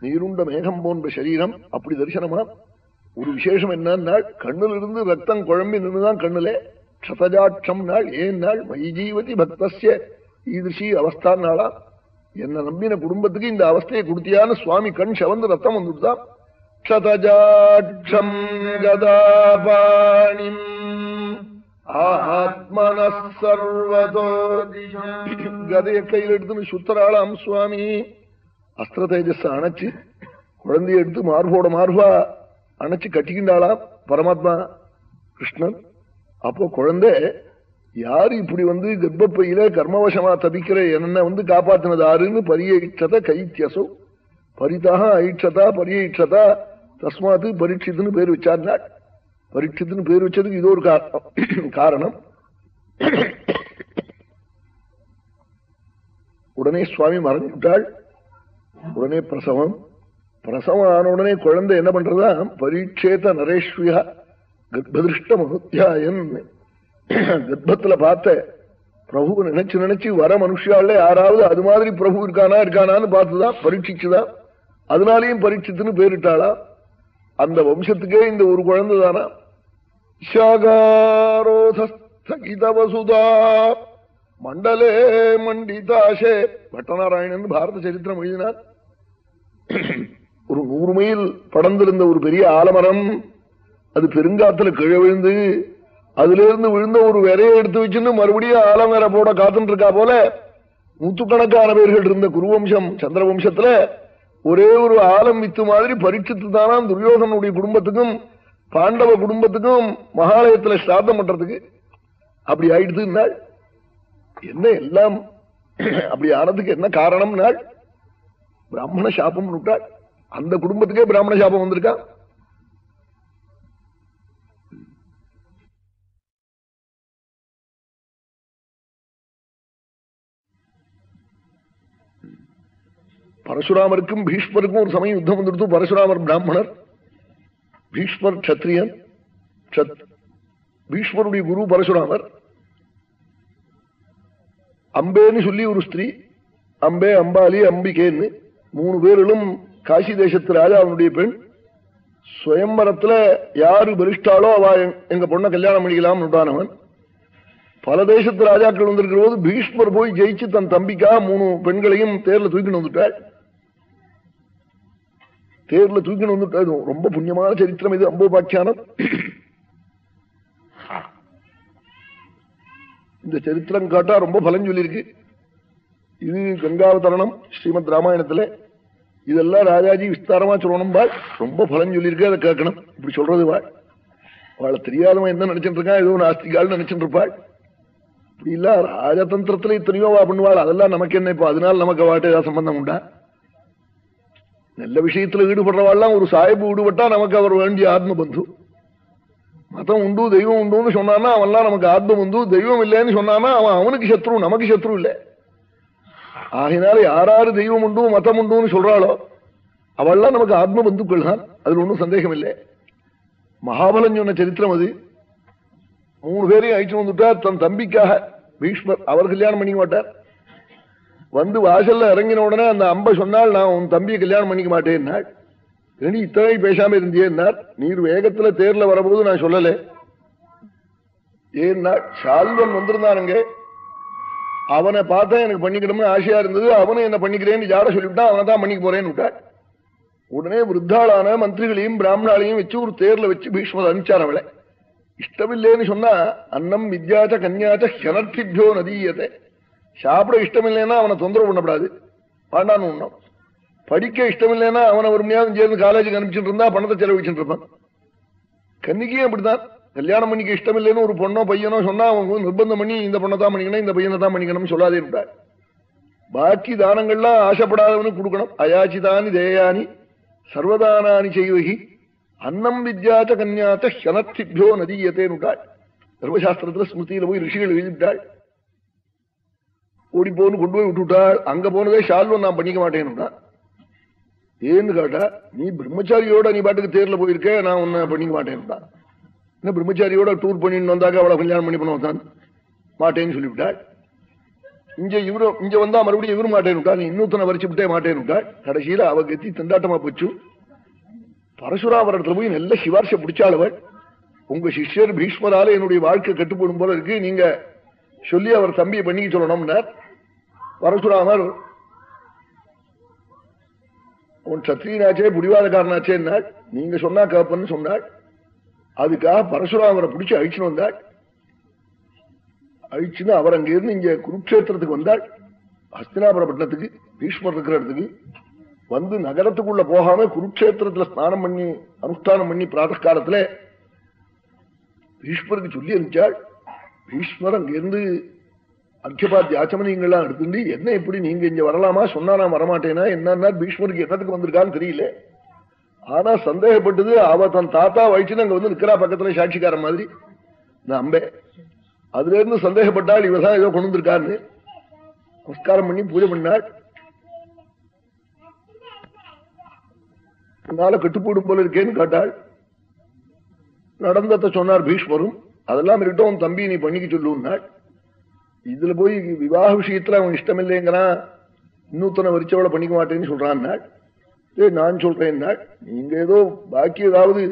நீருண்ட மேகம் போன்ற சரீரம். அப்படி தரிசனமா? ஒரு விசேஷம் என்னன்னா கண்ணிலிருந்து ரத்தம் குழம்பி நின்றுதான் கண்ணுல. க்ஷதஜாட்சம் நாள் ஏன் நாள்? வைஜீவதி பக்தசிய ஈதிருஷி அவஸ்தான் நாளா என்ன நம்பின குடும்பத்துக்கு இந்த அவஸ்தையை கொடுத்தியான்னு சுவாமி கண் செவந்து ரத்தம் வந்துட்டுதான் க்ஷதஜாட்சம் கதாபாணிம் ஆத்மனர்வதோ கதைய கையில் எடுத்துன்னு சுத்தராளாம் சுவாமி அஸ்திர தேஜஸ் அணைச்சு குழந்தைய எடுத்து மார்போட மார்பா அணைச்சு கட்டிக்கின்றாளாம் பரமாத்மா கிருஷ்ணன் அப்போ குழந்தை யாரு இப்படி வந்து கர்ப்பப்பையில கர்மவசமா தபிக்கிற என்ன வந்து காப்பாத்தினது ஆறுன்னு பரியைச்சத கைத்தியசோ பரிதாக ஐட்சதா பரியைட்சதா தஸ்மாத்து பரீட்சித்துன்னு பேர் வச்சார் பரீட்சித்துன்னு பேர் வச்சதுக்கு இது ஒரு காரணம் உடனே சுவாமி மறைஞ்சுட்டாள் உடனே பிரசவம் பிரசவம் ஆன உடனே குழந்தை என்ன பண்றதா பரீட்சேத நரேஸ்வியா கர்ப்பதிருஷ்ட மனுத்தியாயன் கர்ப்பத்துல பார்த்த பிரபு நினைச்சு நினைச்சு வர மனுஷால யாராவது அது மாதிரி பிரபு இருக்கானா இருக்கானான்னு பார்த்துதான் பரீட்சிச்சுதான் அதனாலையும் பரீட்சித்துன்னு பேரிட்டாளா அந்த வம்சத்துக்கே இந்த ஒரு குழந்தை தானா? வசுதா மண்டலே மண்டிதாஷே. பட்டநாராயணன் பாரத சரித்திரம் எழுதினார். ஒரு நூறு மைல் படந்திருந்த ஒரு பெரிய ஆலமரம் அது பெருங்காத்துல கீழே விழுந்து அதுல இருந்து விழுந்த ஒரு விரையை எடுத்து வச்சுன்னு மறுபடியும் ஆலமர போட காத்துட்டு இருக்கா போல நூத்துக்கணக்கான பேர்கள் இருந்த குருவம்சம் சந்திரவம்சத்துல ஒரே ஒரு ஆலம் வித்து மாதிரி பரீட்சித்து தானாம் துரியோகனுடைய குடும்பத்துக்கும் பாண்டவ குடும்பத்துக்கும் மகாலயத்துல ஸ்ராத்தம் பண்றதுக்கு அப்படி ஆயிடுதுன்னா என்ன எல்லாம் அப்படி ஆனதுக்கு என்ன காரணம் நாள் பிராமண சாபம் விட்டாள். அந்த குடும்பத்துக்கே பிராமண சாபம் வந்திருக்கான் பரசுராமருக்கும் பீஷ்மருக்கும் ஒரு சமயம் யுத்தம் வந்துடுத்து பரசுராமர் பிராமணர் பீஷ்மர் கத்திரியன் பீஷ்மருடைய குரு பரசுராமர் அம்பேன்னு சொல்லி ஒரு ஸ்திரீ அம்பே அம்பாலி அம்பிகேன்னு மூணு பேர்களும் காசி தேசத்து ராஜா அவனுடைய பெண் சுயம்பரத்துல யாரு பலிஷ்டாலோ அவ எங்க பொண்ணை கல்யாணம் பண்ணிக்கலாம் உண்டானவன் பல தேசத்து ராஜாக்கள் வந்திருக்கிற போது பீஷ்மர் போய் ஜெயிச்சு தன் தம்பிக்கா மூணு பெண்களையும் தேர்ல தூக்கிட்டு வந்துட்டாள். தேர்ல தூக்கிட்டு வந்துட்டாள் ரொம்ப புண்ணியமான சரித்திரம் இது அம்போபாக்கியானம். இந்த சரித்திரம் காட்டா ரொம்ப பலன் சொல்லியிருக்கு இது கங்காவதரணம் ஸ்ரீமத் ராமாயணத்துல. இதெல்லாம் ராஜாஜி விஸ்தாரமா சொல்லணும் வாழ் ரொம்ப பலன் சொல்லியிருக்க அதை கேட்கணும். இப்படி சொல்றது வாழ் அவளை தெரியாதவன் என்ன நினைச்சிட்டு இருக்கான்? ஏதோ நாஸ்திகால் நினைச்சிட்டு இருப்பாள். இப்படி இல்ல ராஜதந்திரத்துல இத்தனையோ பண்ணுவாள். அதெல்லாம் நமக்கு என்ன இப்போ? அதனால நமக்கு வாட்டு ஏதாவது சம்பந்தம் உண்டா? நல்ல விஷயத்துல ஈடுபடுறவாள்லாம் ஒரு சாஹிப் ஈடுபட்டா நமக்கு அவர் வேண்டிய ஆத்ம பந்து மதம் உண்டு தெய்வம் உண்டுன்னு சொன்னான்னா அவன்லாம் நமக்கு ஆத்ம பந்து தெய்வம் இல்லைன்னு சொன்னானா அவன் அவனுக்கு சத்ரு நமக்கு சத்ரு இல்லை. ஆகினால யாராரு தெய்வம் உண்டு மதம் உண்டுன்னு சொல்றாளோ அவள்லாம் நமக்கு ஆத்ம பந்துக்கள் தான். அதுல ஒன்றும் சந்தேகம் இல்லை மகாபலன் சொன்ன சரித்திரம் அது. மூணு பேரையும் அழிச்சு வந்துட்டார். தன் தம்பிக்காக பீஷ்மர் அவர் கல்யாணம் பண்ணிக்க மாட்டார். வந்து வாசல்ல இறங்கின உடனே அந்த அம்ப சொன்னால் நான் உன் தம்பியை கல்யாணம் பண்ணிக்க மாட்டேன் நீ இத்தனை பேசாம இருந்தியன்னார். நீர் வேகத்துல தேர்ல வரபோது நான் சொல்லல. ஏன்னா சால்வன் வந்திருந்தானுங்க. அவனை பார்த்தா எனக்கு பண்ணிக்கணும்னு ஆசையா இருந்தது. அவனை என்ன பண்ணிக்கிறேன்னு யார சொல்லிவிட்டான் அவனை தான் பண்ணிக்க போறேன்னு விட்டாள் உடனே விருத்தாளான மந்திரிகளையும் பிராமணாலையும் வச்சு ஒரு தேர்ல வச்சு பீஷ்மர் அனுப்பிச்சார் அவளை. இஷ்டமில்லேன்னு சொன்னா அன்னம் வித்யாச்ச கன்யாச்ச ஹெனர்த்திபியோ நதீயத்தை சாப்பிட இஷ்டம் இல்லைன்னா அவனை தொந்தரவு பண்ணப்படாது. பாண்டான்னு உண்ணும் படிக்க இஷ்டம் இல்லைன்னா அவனை ஒரு மணியாவது சேர்ந்து காலேஜுக்கு அனுப்பிச்சுட்டு இருந்தா பணத்தை செலவிச்சுட்டு இருப்பான். கன்னிக்கையும் அப்படித்தான். கல்யாணம் பண்ணிக்க இஷ்டம் இல்லைன்னு ஒரு பொண்ணோ பையனோ சொன்னா அவங்க நிர்பந்தம் பண்ணி இந்த பொண்ணை தான் பண்ணிக்கணும் இந்த பையனை தான் பண்ணிக்கணும்னு சொல்லாதே இருந்தார் பாக்கி தானங்கள்லாம் ஆசைப்படாதவனுக்கு கொடுக்கணும். அயாச்சிதானி தேயானி சர்வதானானி செய்வகி அன்னம் வித்யாச்ச கன்யாச்ச ஹனர்த்திபியோ நதீயத்தேனுட்டாள் தர்மசாஸ்திரத்துல ஸ்மிருதியில போய் ரிஷிகள் எழுதிவிட்டாள் ஓடி போன்னு கொண்டு போய் விட்டுவிட்டாள் அங்க போனதே ஷால்வம் நான் பண்ணிக்க மாட்டேன்னு ஏன்னு கேட்டா நீ பிரம்மச்சாரியோட நீ பாட்டுக்கு தேர்ல போயிருக்க நான் உன்னை பண்ணிக்க மாட்டேன்னு என்ன பிரம்மச்சாரியோட டூர் பண்ணிட்டு வந்தாக்க அவளை கல்யாணம் பண்ணி பண்ண வந்தான் மாட்டேன்னு சொல்லிவிட்டாள். இங்க இவரு இங்க வந்தா மறுபடியும் இவரும் மாட்டேன்னு நீ இன்னொருத்தனை வரிச்சு விட்டே மாட்டேன்னு கடைசியில அவ கத்தி திண்டாட்டமா போச்சு. பரசுராவரத்துல இடத்துல போய் நல்ல சிவார்ச பிடிச்சாளவள் உங்க சிஷ்யர் பீஷ்மரால என்னுடைய வாழ்க்கை கட்டுப்படும் போல இருக்கு. நீங்க சொல்லி அவர் தம்பியை பண்ணிக்க சொல்லணும்னார். பரசுராமர் உன் சத்திரியனாச்சே புடிவாதக்காரனாச்சே என்னாள் நீங்க சொன்னா கேப்பன்னு சொன்னாள் அதுக்காக பரசுராமரை பிடிச்சு அழிச்சுன்னு வந்தாள் அழிச்சுன்னு அவர் அங்கிருந்து இங்க குருக்ஷேத்திரத்துக்கு வந்தாள் ஹஸ்தினாபுரப்பட்டினத்துக்கு பீஷ்மர் இருக்கிற இடத்துக்கு வந்து நகரத்துக்குள்ள போகாம குருக்ஷேத்திரத்துல ஸ்நானம் பண்ணி அனுஷ்டானம் பண்ணி பிராத காலத்துல பீஷ்மருக்கு சொல்லி அனுப்பிச்சாள் பீஷ்மர் அங்கிருந்து அர்க்கபாத்தி ஆச்சமனியங்கள்லாம் எடுத்துட்டு என்ன எப்படி நீங்க இங்க வரலாமா? சொன்னா நான் வரமாட்டேனா? என்னன்னா பீஷ்மருக்கு என்னத்துக்கு வந்திருக்கான்னு தெரியல. ஆனா சந்தேகப்பட்டது அவ தன் தாத்தா வயிற்றுன்னு அங்க வந்து நிக்கிறா பக்கத்துல சாட்சிக்கார மாதிரி. நான் அம்பே. அதுல இருந்து சந்தேகப்பட்டாள் இவதான் ஏதோ கொண்டு வந்திருக்காருன்னு. நமஸ்காரம் பண்ணி பூஜை பண்ணாள் என்னால கட்டுப்போடும் போல இருக்கேன்னு கேட்டாள். நடந்தத சொன்னார் பீஷ்மரும். அதெல்லாம் இருக்கட்டும் உன் தம்பி நீ பண்ணிக்க சொல்லுன்னாள். இதுல போய் விவாக விஷயத்துல அவன் இஷ்டம் இல்லைங்கிறான் இன்னொத்தனை வரிச்சவளை பண்ணிக்க மாட்டேன்னு சொல்றான் நான் சொல்றேன் நீங்க ஏதோ பாக்கி ஏதாவது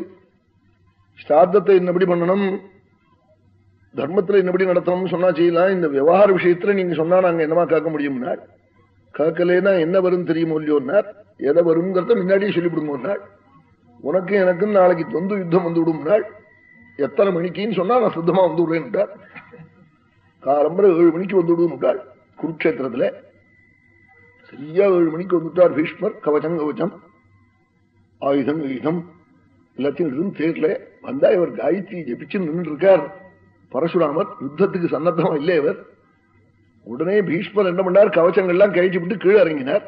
ஸ்ராத்தத்தை என்னபடி பண்ணணும் தர்மத்துல என்னபடி நடத்தணும்னு சொன்னா செய்யலாம். இந்த விவகார விஷயத்துல நீங்க சொன்னா நாங்க என்னமா கேட்க முடியும்னா கேட்கலன்னா என்ன வரும் தெரியுமோ இல்லையோன்னார் எதை வருங்கிறத முன்னாடியே சொல்லிவிடுங்கன்னாள் உனக்கு எனக்கும் நாளைக்கு தொந்து யுத்தம் வந்து விடும்னாள் எத்தனை மணிக்குன்னு சொன்னா நான் சுத்தமா வந்து விடுறேன்ட்டார் காலம்பரை ஏழு மணிக்கு வந்து விடுவோம்ட்டாள் குருக்ஷேத்திரத்துல சரியா ஏழு மணிக்கு வந்துட்டார் பீஷ்மர் கவச்சம் கவச்சம். ஆயுதம் ஆயுதம் எல்லாத்தையும் இருந்து தேர்ல வந்தா இவர் காயத்ரி ஜபிச்சு நின்று இருக்கார் பரசுராமர் யுத்தத்துக்கு சன்னத்தமா இல்லை இவர். உடனே பீஷ்மர் என்ன பண்ணார்? கவச்சங்கள்லாம் கழிச்சு விட்டு கீழே இறங்கினார்.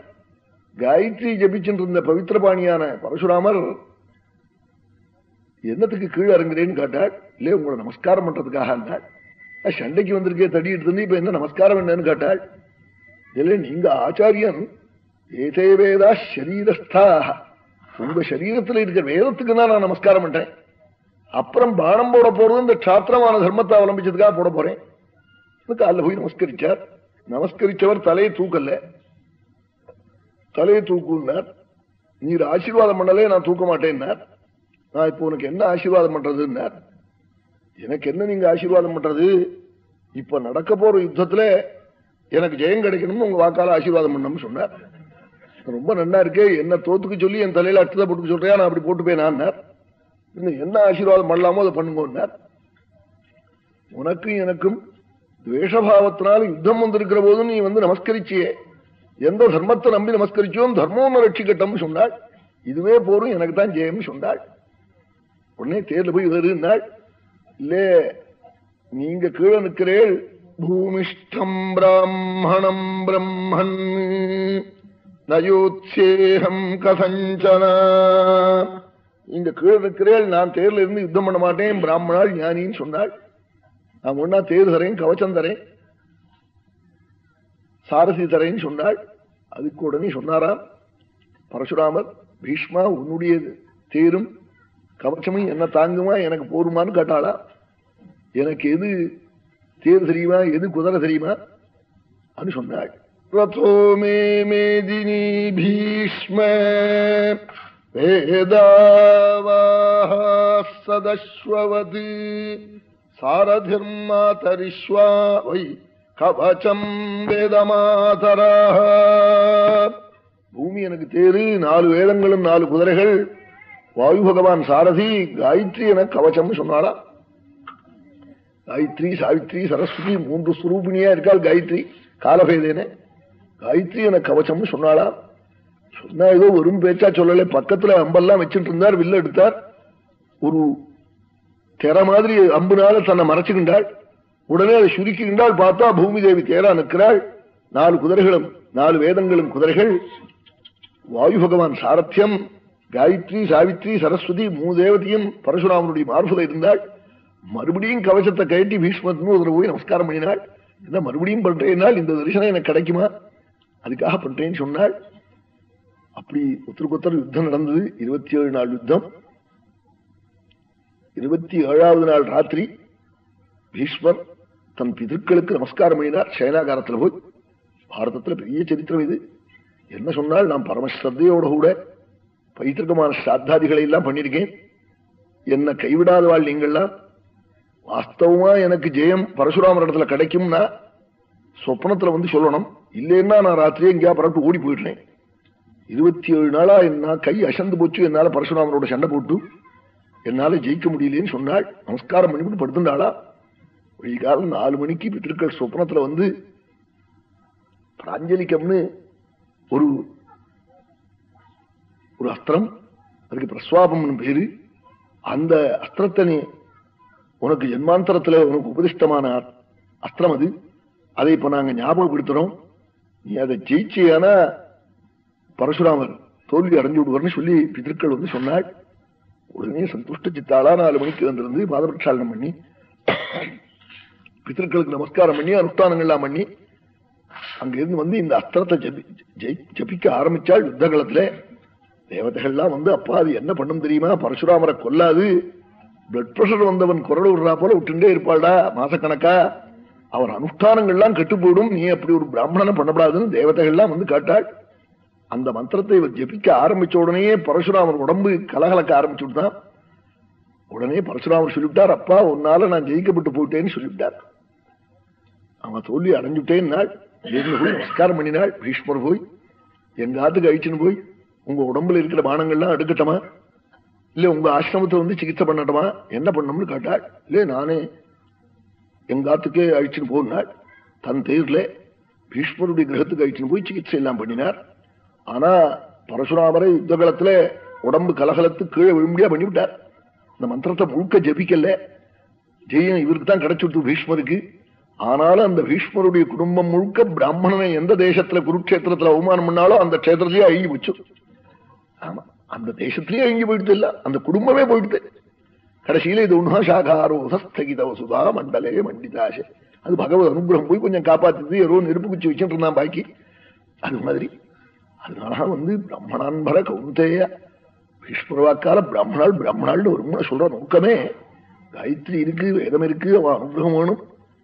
காயத்ரி ஜபிச்சுட்டு இருந்த பவித்திரபாணியான பரசுராமர் என்னத்துக்கு கீழே இறங்குறேன்னு கேட்டாள் இல்லையே உங்களை நமஸ்காரம் பண்றதுக்காக இருந்தாள் சண்டைக்கு வந்திருக்கே தடி எடுத்து இப்ப என்ன நமஸ்காரம் என்னன்னு கேட்டாள் இல்ல நீங்க ஆச்சாரியன். ஏதே வேதா சரீரஸ்தா உங்க சரீரத்துல இருக்கிற வேதத்துக்கு தான் நான் நமஸ்காரம் பண்றேன். அப்புறம் பானம் போட போறது இந்த சாத்திரமான தர்மத்தை அவலம்பிச்சதுக்காக போட போறேன். காலில் போய் நமஸ்கரிச்சார். நமஸ்கரிச்சவர் தலையை தூக்கல. தலையை தூக்குனார் நீர் ஆசீர்வாதம் பண்ணலே நான் தூக்க மாட்டேன்னார். நான் இப்போ உனக்கு என்ன ஆசீர்வாதம் பண்றதுன்னார். எனக்கு என்ன நீங்க ஆசீர்வாதம் பண்றது? இப்ப நடக்க போற யுத்தத்துல எனக்கு ஜெயம் கிடைக்கணும்னு உங்க வாக்கால ஆசீர்வாதம் பண்ணணும்னு சொன்னார். ரொம்ப நன்னா இருக்கே என்ன தோத்துக்கு சொல்லி என் தலையில அர்த்தத்தை போட்டு சொல்றியா? நான் அப்படி போட்டு போய் நான் என்ன ஆசீர்வாதம் பண்ணலாமோ அதை பண்ணுங்கன்னார் உனக்கும் எனக்கும் துவேஷபாவத்தினால யுத்தம் வந்திருக்கிற போதும் நீ வந்து நமஸ்கரிச்சியே. எந்த தர்மத்தை நம்பி நமஸ்கரிச்சோம் தர்மம் ரட்சிக்கட்டும் சொன்னாள். இதுவே போரும் எனக்கு தான் ஜெயம் சொன்னாள். உடனே தேர்ல போய் வருன்னாள் இல்லே நீங்க கீழே நிற்கிறேள். பூமிஷ்டம் பிராமணம் பிரம்மன். நயோத்சேகம் கசஞ்சனா. இங்க கீழே நிற்கிறேள் நான் தேர்ல இருந்து யுத்தம் பண்ண மாட்டேன் பிராமணால் ஞானின்னு சொன்னாள். நான் ஒன்னா தேர் தரேன் கவச்சம் தரேன். சாரசி தரேன்னு சொன்னாள். அதுக்கு உடனே சொன்னாராம் பரசுராமர் பீஷ்மா உன்னுடைய தேரும் கவச்சமும் என்ன தாங்குமா எனக்கு போருமான்னு கேட்டாளா எனக்கு எது தேர் தெரியுமா எது குதிரை தெரியுமா? அப்படின்னு சொன்னாள். ரதோ மே மேதினி பீஷ்ம வேதாவாசதஸ்வது சாரதிர்மாதரிஷ்வா வை கவச்சம் வேதமாதரா பூமி எனக்கு தேரு நாலு வேதங்களும் நாலு குதிரைகள். வாயு பகவான் சாரதி காயத்ரி என கவச்சம் சொன்னாரா காயத்ரி சாவித்ரி சரஸ்வதி மூன்று சுரூபிணியா இருக்காள் காயத்ரி. காலபேதேன. காயத்ரி என கவச்சம் சொன்னாளா? சொன்னா ஏதோ வெறும் பேச்சா சொல்லல. பக்கத்துல அம்பெல்லாம் வச்சுட்டு இருந்தார் வில்ல எடுத்தார். ஒரு திற மாதிரி அம்புனால தன்னை மறைச்சுக்கின்றாள். உடனே அதை சுருக்கின்றாள் பார்த்தா பூமி தேவி தேரா நிற்கிறாள். நாலு குதிரைகளும் நாலு வேதங்களும் குதிரைகள். வாயு பகவான் சாரத்தியம் காயத்ரி சாவித்ரி சரஸ்வதி மூதேவதியும் பரசுராமனுடைய மார்புல இருந்தாள். மறுபடியும் கவசத்தை கயட்டி பீஷ்மத்னு ஒரு போய் நமஸ்காரம் பண்ணினாள். என்ன மறுபடியும் பண்றேன்னால் இந்த தரிசனம் எனக்கு கிடைக்குமா? அதுக்காக பண்றேன்னு சொன்னாள். அப்படி ஒருத்தருக்கு யுத்தம் நடந்தது. இருபத்தி ஏழு நாள் யுத்தம். இருபத்தி ஏழாவது நாள் ராத்திரி பீஷ்மர் தன் பிதற்களுக்கு நமஸ்காரம் பண்ணினார். சயனாகாரத்தில் போய். பாரதத்துல பெரிய சரித்திரம் இது. என்ன சொன்னால் நான் பரமஸ்ரத்தையோட கூட பைத்திருக்கமான சாத்தாதிகளை எல்லாம் பண்ணிருக்கேன் கைவிடாத கைவிடாதவாள் நீங்கள்லாம் வாஸ்தவமா எனக்கு ஜெயம் பரசுராமர் இடத்துல கிடைக்கும்னா சொப்னத்துல வந்து சொல்லணும். இல்லைன்னா நான் ராத்திரியே எங்கேயா பரப்பிட்டு ஓடி போயிடுறேன். இருபத்தி ஏழு நாளா என்ன கை அசந்து போச்சு என்னால பரசுராமரோட சண்டை போட்டு என்னால ஜெயிக்க முடியலன்னு சொன்னாள் நமஸ்காரம் பண்ணிவிட்டு படுத்துட்டாளா? காலம் நாலு மணிக்கு பித்திருக்கள் சொப்னத்துல வந்து பிராஞ்சலிக்கம்னு ஒரு ஒரு அஸ்திரம் அதுக்கு பிரஸ்வாபம்னு பேரு. அந்த அஸ்திரத்தை நீ உனக்கு ஜென்மாந்தரத்துல உனக்கு உபதிஷ்டமான அஸ்திரம் அது. அதை இப்ப நாங்க ஞாபகப்படுத்துறோம். நீ அதை ஜெயிச்சியானா பரசுராமர் தோல்வி அடைஞ்சு விடுவார்னு சொல்லி பிதற்கள் வந்து சொன்னாள் உடனே சந்துஷ்ட சித்தாளா நாலு மணிக்கு வந்திருந்து பாதபிரட்சாலனம் பண்ணி பித்தர்களுக்கு நமஸ்காரம் பண்ணி அனுஷ்டானங்கள்லாம் பண்ணி அங்கிருந்து வந்து இந்த அஸ்திரத்தை ஜபிக்க ஆரம்பிச்சாள் யுத்த காலத்துல தேவதைகள்லாம் வந்து அப்பா அது என்ன பண்ணும் தெரியுமா? பரசுராமரை கொல்லாது. பிளட் பிரஷர் வந்தவன் குரல் விடுறா போல விட்டுட்டே இருப்பாள்டா மாசக்கணக்கா. அவர் அனுஷ்டானங்கள்லாம் கெட்டு போடும் நீ அப்படி ஒரு பிராமணனை பண்ணப்படாதுன்னு தேவதைகள்லாம் வந்து கேட்டாள். அந்த மந்திரத்தை இவர் ஜபிக்க ஆரம்பிச்ச உடனே பரசுராமர் உடம்பு கலகலக்க ஆரம்பிச்சு விட்டான் உடனே பரசுராமர் சொல்லிவிட்டார் அப்பா உன்னால நான் ஜெயிக்கப்பட்டு போயிட்டேன்னு சொல்லிவிட்டார். அவன் தோல்வி அடைஞ்சுட்டேன்னாள் போய் நமஸ்காரம் பண்ணினாள். பீஷ்மர் போய் எங்க ஆத்துக்கு அழிச்சுன்னு போய் உங்க உடம்புல இருக்கிற பானங்கள்லாம் எடுக்கட்டமா? இல்ல உங்க ஆசிரமத்தை வந்து சிகிச்சை பண்ணட்டமா? என்ன பண்ணணும்னு கேட்டாள் இல்ல நானே எங்காத்துக்கே அழிச்சுட்டு போனாள் தன் தேர்ல பீஷ்மருடைய கிரகத்துக்கு அழிச்சுன்னு போய் சிகிச்சை எல்லாம் பண்ணினார். ஆனா பரசுராமரை யுத்த காலத்துல உடம்பு கலகலத்து கீழே விழும்படியா பண்ணிவிட்டார். இந்த மந்திரத்தை முழுக்க ஜபிக்கல. ஜெயம் இவருக்கு தான் கிடைச்சுட்டு பீஷ்மருக்கு. ஆனாலும் அந்த பீஷ்மருடைய குடும்பம் முழுக்க பிராமணனை எந்த தேசத்துல குருக்ஷேத்திரத்துல அவமானம் பண்ணாலும் அந்த கஷேத்திரத்திலேயே அழிஞ்சு போச்சு. ஆமா. அந்த தேசத்திலேயே அழிஞ்சு போயிடுது இல்ல அந்த குடும்பமே போயிடுது கடைசியில இது உண்மா சாகாரோதஸ்தகித வசுதா மண்டலே மண்டிதாசே அது பகவத் அனுகிரகம் போய் கொஞ்சம் காப்பாத்துது ஏதோ நெருப்பு குச்சி வச்சுட்டு இருந்தான் பாக்கி அது மாதிரி அதனால வந்து பிரம்மணான்பர கவுந்தேய பீஷ்மரவாக்கால பிராமணால் பிராமணாள்னு ஒரு சொல்ற நோக்கமே காயத்ரி இருக்கு வேதம் இருக்கு அவன் அனுகிரகம் வேணும்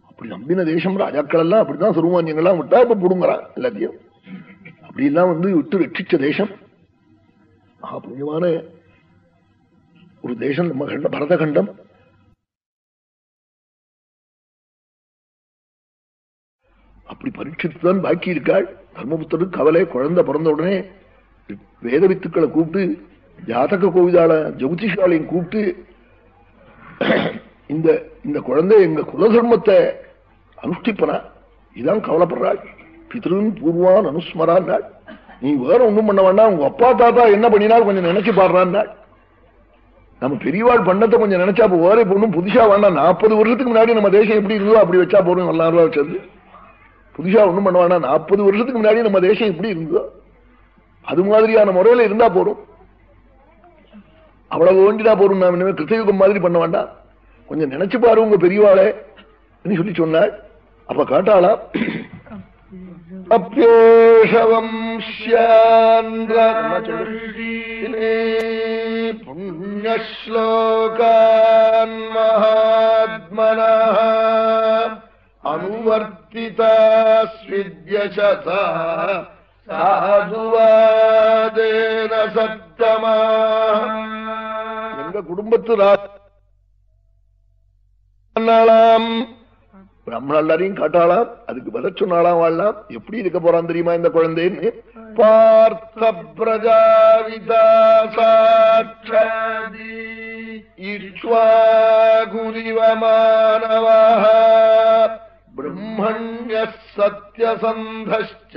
அப்படி நம்பின தேசம் ராஜாக்கள் எல்லாம் அப்படிதான் சுருமானியங்கள்லாம் விட்டா இப்ப புடுங்குறான் எல்லாத்தையும் அப்படி எல்லாம் வந்து விட்டு ரட்சிச்ச தேசம் மகாபுண்ணியமான ஒரு தேசம் நம்ம கண்ட பரதகண்டம். அப்படி பரீட்சித்துதான் பாக்கி இருக்காள். தர்மபுத்தருக்கு கவலை குழந்தை பிறந்த உடனே வேத வித்துக்களை கூப்பிட்டு ஜாதக கோவிதாள ஜோதிஷாலையும் கூப்பிட்டு இந்த இந்த குழந்தை எங்க குலதர்மத்தை அனுஷ்டிப்பனா? இதான் கவலைப்படுறாள். பித்ருன் பூர்வான் அனுஸ்மரான் நீ வேற ஒண்ணும் பண்ண வேண்டாம். உங்க அப்பா தாத்தா என்ன பண்ணினாலும் கொஞ்சம் நினைச்சு பாடுறான் நம்ம பெரியவாள் பண்ணத்தை கொஞ்சம் நினைச்சா வேற இப்ப ஒண்ணும் புதுசா வேண்டாம். நாற்பது வருஷத்துக்கு முன்னாடி நம்ம தேசம் எப்படி இருந்ததோ அப்படி வச்சா போறோம் நல்லா ரூபா வச்சது. புதுசா ஒண்ணும் பண்ண வேண்டாம். நாற்பது வருஷத்துக்கு முன்னாடி நம்ம தேசம் எப்படி இருந்ததோ அது மாதிரியான முறையில இருந்தா போறோம் அவ்வளவு வேண்டினா போறோம் நாம் இனிமேல் கிருத்தயுகம் மாதிரி பண்ண வேண்டாம். கொஞ்சம் நினைச்சு பாரு உங்க பெரியவாளே. சொல்லி சொன்னாள். அப்ப காட்டாளா அப்பியேஷவம் புண்ணியஸ்லோகான் மகாத்மன அனுவர்த்திதாஸ்வித்யசதா சாதுவாதேன சத்தமா எங்க குடும்பத்து ராஜாம் நம்மள எல்லாரையும் காட்டாளாம் அதுக்கு வர சொன்னாலாம் வாழலாம். எப்படி இருக்க போறான் தெரியுமா இந்த குழந்தைன்னு? பார்த்த பிரஜாவிதா சாட்சாதி இஷ்வாகுரிவமானவா பிரம்மண்ய சத்தியசந்தஷ்ட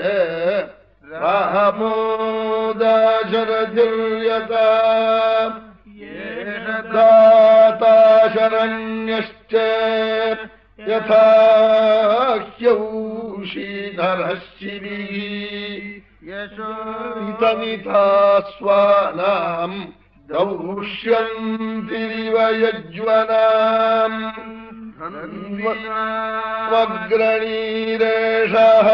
ராமோதாசரதிர்யதா ஏன தாதா சரண்யஷ்ட यथा ह्यौषीधरशिभिः यशोहितमिथा स्वानाम् दौष्यन्तिरिव यज्वनाम् स्वग्रणीरेषः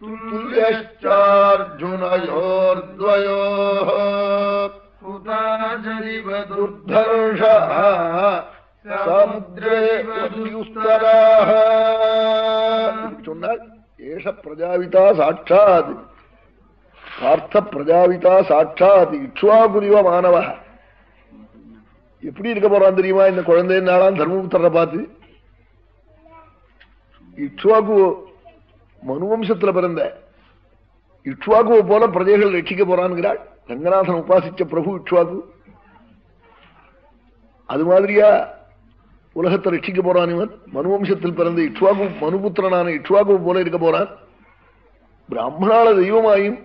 तुल्यश्चार्जुनयोर्द्वयोः हुताचरिव दुर्धर्षः சொன்னால் ஏஷ பிரஜாவிதா சாட்சாத். பார்த்த பிரஜாவிதா சாட்சாத். இக்ஷுவாகுரிவ மாணவ. எப்படி இருக்க போறான் தெரியுமா? இந்த குழந்தைனாலாம் தர்மபுத்திர பார்த்து. இக்ஷுவாகு மனுவம்சத்துல பிறந்த. இக்ஷுவாகுவை போல பிரஜைகள் ரட்சிக்க போறான்கிறாள். ரங்கநாதன் உபாசிச்ச பிரபு இக்ஷுவாகு. அது மாதிரியா? உலகத்தை ரட்சிக்க போறான் இவன். மனுவம்சத்தில் பிறந்த இட்வாகு மனுபுத்திரனான இட்வாகு போல இருக்க போறான். பிராமணால தெய்வமாயும்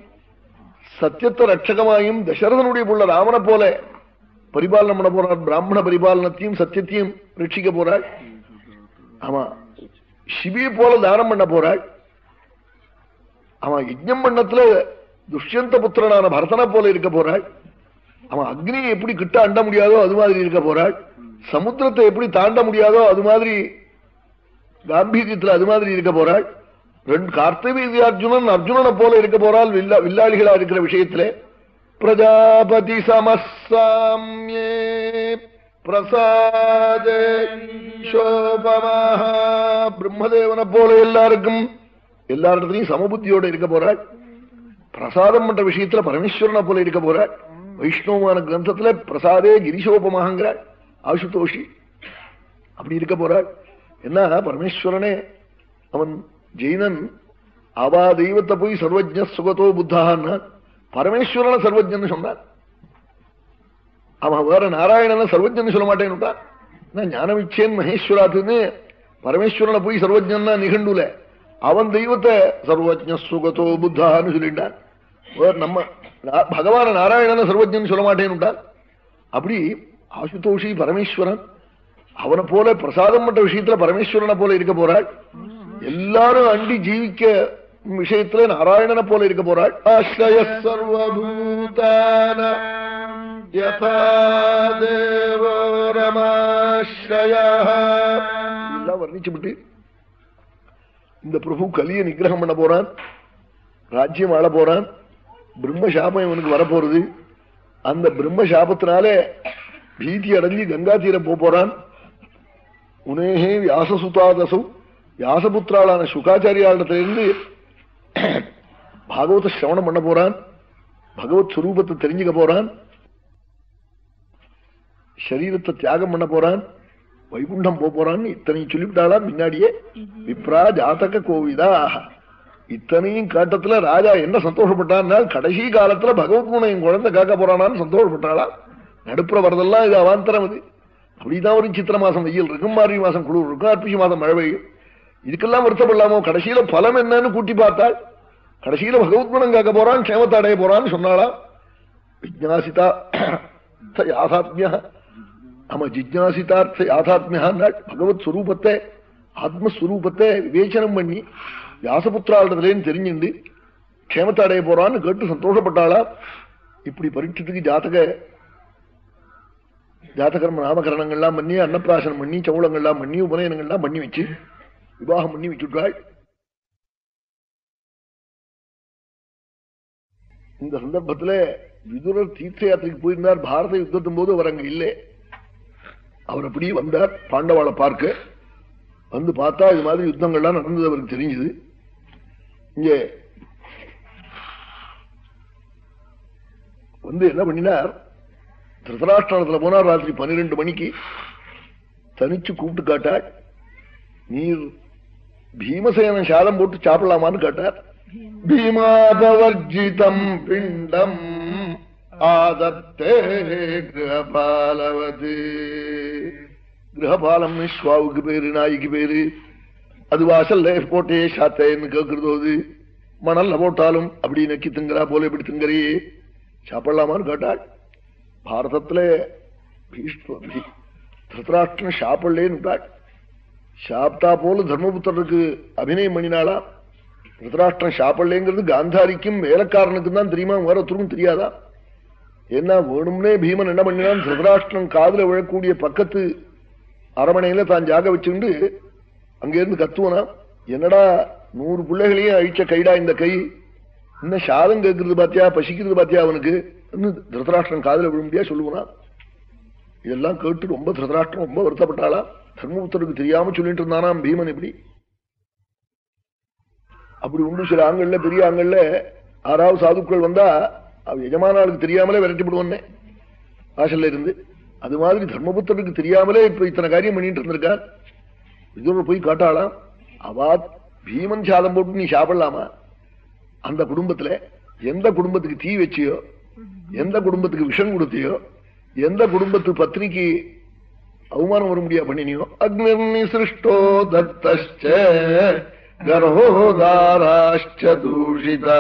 சத்தியத்தை ரட்சகமாயும் தசரதனுடைய புள்ள ராமனை போல பரிபாலனம் பண்ண போறான். பிராமண பரிபாலனத்தையும் சத்தியத்தையும் ரட்சிக்க போறாள். ஆமா சிவியை போல தானம் பண்ண போறாள். அவன் யஜ்யம் பண்ணத்துல துஷ்யந்த புத்திரனான பரதனை போல இருக்க போறாள். அவன் அக்னியை எப்படி கிட்ட அண்ட முடியாதோ அது மாதிரி இருக்க போறாள். சமுத்திரத்தை எப்படி தாண்ட முடியாதோ அது மாதிரி காம்பீரியத்தில் அது மாதிரி இருக்க போறாள். ரெண்டு கார்த்தவீதி அர்ஜுனன் அர்ஜுனனை போல இருக்க போறாள் வில்லாளிகளா இருக்கிற விஷயத்திலே. பிரஜாபதி சமசாமியே பிரசாதே பிரம்மதேவனை போல எல்லாருக்கும் எல்லா இடத்துலையும் சமபுத்தியோட இருக்க போறாள். பிரசாதம் பண்ற விஷயத்துல பரமேஸ்வரனை போல இருக்க போறாள். வைஷ்ணவமான கிரந்தத்துல பிரசாதே கிரிசோபமாகங்கிறாள் ஆசுதோஷி. அப்படி இருக்க போறாள். என்ன பரமேஸ்வரனே? அவன் ஜெயினன். அவா தெய்வத்தை போய் சர்வஜ சுகத்தோ புத்தான்னா பரமேஸ்வரன சர்வஜன் சொன்னான் அவன் வேற நாராயணன சர்வஜன் சொல்ல மாட்டேன்னுட்டான் ஞானமிச்சேன் மகேஸ்வராத்துன்னு பரமேஸ்வரனை போய் சர்வஜன்னா நிகண்டுல. அவன் தெய்வத்தை சர்வஜ சுகத்தோ புத்தான்னு சொல்லிட்டான். நம்ம பகவான நாராயணன சர்வஜன் சொல்ல மாட்டேன்னுட்டான் அப்படி ஆசுதோஷி பரமேஸ்வரன். அவனை போல பிரசாதம் பண்ற விஷயத்துல பரமேஸ்வரனை போல இருக்க போறாள். எல்லாரும் அண்டி ஜீவிக்க விஷயத்துல நாராயணனை போல இருக்க போறாள். ஆசிரய சர்வபூதான எல்லாம் வர்ணிச்சுவிட்டு இந்த பிரபு கலிய நிகிரகம் பண்ண போறான் ராஜ்யம் ஆள போறான் பிரம்ம சாபம் இவனுக்கு வரப்போறது. அந்த பிரம்ம சாபத்தினாலே பீதி அடைஞ்சு கங்கா தீரம் போறான். உனேகே வியாசசுதாதசு. வியாசபுத்திராளான சுகாச்சாரியாளிடத்திலிருந்து பாகவத சிரவணம் பண்ண போறான். பகவத் சுரூபத்தை தெரிஞ்சுக்க போறான். சரீரத்தை தியாகம் பண்ண போறான். வைகுண்டம் போறான்னு இத்தனையும் சொல்லிவிட்டாளா முன்னாடியே விப்ரா ஜாதக கோவிதா. இத்தனையும் காட்டத்துல ராஜா என்ன சந்தோஷப்பட்டான்னா கடைசி காலத்துல பகவத் குணையும் குழந்தை காக்க போறானான்னு சந்தோஷப்பட்டாளா? நடுப்புற வரதெல்லாம் இது அவாந்தரம் அது அப்படிதான் ஒரு சித்திர மாசம் வெயில் இருக்கும் மார்கழி மாசம் குளிர் இருக்கும் அர்ப்பிசி மாதம் மழை பெய்யும். இதுக்கெல்லாம் வருத்தப்படலாமோ? கடைசியில பலம் என்னன்னு கூட்டி பார்த்தாள் கடைசியில பகவத் குணம் கேட்க போறான் க்ஷேமத்தை அடைய போறான்னு சொன்னாளா? விஜாசிதா யாதாத்மியா ஆமா ஜிஜ்ஞாசிதார்த்த யாதாத்மியான்னாள் பகவத் ஸ்வரூபத்தை ஆத்மஸ்வரூபத்தை விவேச்சனம் பண்ணி வியாசபுத்திராளதுலேன்னு தெரிஞ்சுண்டு க்ஷேமத்தை அடைய போறான்னு கேட்டு சந்தோஷப்பட்டாளா? இப்படி பரீட்சத்துக்கு ஜாதக ஜாதகர்ம நாமகரணங்கள்லாம் பண்ணி அன்னப்பிராசனம் பண்ணி சவுளங்கள்லாம் பண்ணி உபநயனங்கள்லாம் பண்ணி வச்சு விவாகம் பண்ணி வச்சுட்டாள் இந்த சந்தர்ப்பத்துல விதுரர் தீர்த்த யாத்திரைக்கு போயிருந்தார். பாரத யுத்தத்தின் போது அவர் அங்க இல்லை. அவர் அப்படியே வந்தார் பாண்டவாளை பார்க்க. வந்து பார்த்தா இது மாதிரி யுத்தங்கள்லாம் நடந்தது அவருக்கு தெரிஞ்சது. இங்க வந்து என்ன பண்ணினார்? திருதராஷ்டிரத்துல போனார் ராத்திரி பன்னிரெண்டு மணிக்கு. தனிச்சு கூப்பிட்டு காட்டாள் நீர் பீமசேனன் சாதம் போட்டு சாப்பிடலாமான்னு கேட்டார். பீமாபவர்ஜிதம் பிண்டம் ஆதத்தே கிரகபாலவது. கிரகபாலம்னு ஸ்வாவுக்கு பேரு நாய்க்கு பேரு. அது வாசல்ல போட்டே சாத்தேன்னு கேட்கறது மணல்ல போட்டாலும் அப்படி நக்கி திங்கறா போல இப்படி திங்கறையே சாப்பிடலாமான்னு கேட்டாள் பாரதத்துல திருத்தராஷ்டிரன் சாப்பிடலேன்னு சாப்பிட்டா போல தர்மபுத்தருக்கு அபிநயம் பண்ணினாளா திருத்தராஷ்டிரன் சாப்பிடலேங்கிறது காந்தாரிக்கும் வேலைக்காரனுக்கும் தான் தெரியுமா வேற ஒருத்தருக்கும் தெரியாதா என்ன வேணும்னே பீமன் என்ன பண்ணினான் திருதராஷ்டிரம் காதல விழக்கூடிய பக்கத்து அரமனையில தான் ஜாக வச்சுண்டு அங்கிருந்து கத்துவனா என்னடா நூறு பிள்ளைகளையும் அழிச்ச கைடா இந்த கை இன்னும் சாதம் கேட்கறது பாத்தியா பசிக்கிறது பாத்தியா அவனுக்கு திருதராஷ்டிரன் காதல விழும்பியா சொல்லுவனா? இதெல்லாம் கேட்டு ரொம்ப திருதராஷ்டிரம் ரொம்ப வருத்தப்பட்டாளா? தர்மபுத்தருக்கு தெரியாம சொல்லிட்டு இருந்தானாம் பீமன் இப்படி? அப்படி உண்டு சில ஆண்கள்ல பெரிய ஆண்கள்ல ஆறாவது சாதுக்கள் வந்தா அவ எஜமானாளுக்கு தெரியாமலே விரட்டிவிடுவன்னே வாசல்ல இருந்து. அது மாதிரி தர்மபுத்தருக்கு தெரியாமலே இப்ப இத்தனை காரியம் பண்ணிட்டு இருந்திருக்கார். விதுர போய் காட்டாளாம் அவா பீமன் சாதம் போட்டு நீ சாப்பிடலாமா? அந்த குடும்பத்துல எந்த குடும்பத்துக்கு தீ வச்சியோ எந்த குடும்பத்துக்கு விஷம் கொடுத்தியோ எந்த குடும்பத்து பத்னிக்கு அவமானம் வர முடியா பண்ணினியோ அக்னி சிருஷ்டோ தத்தச்ச கர்ஹோதாராஷ்ட தூஷிதா.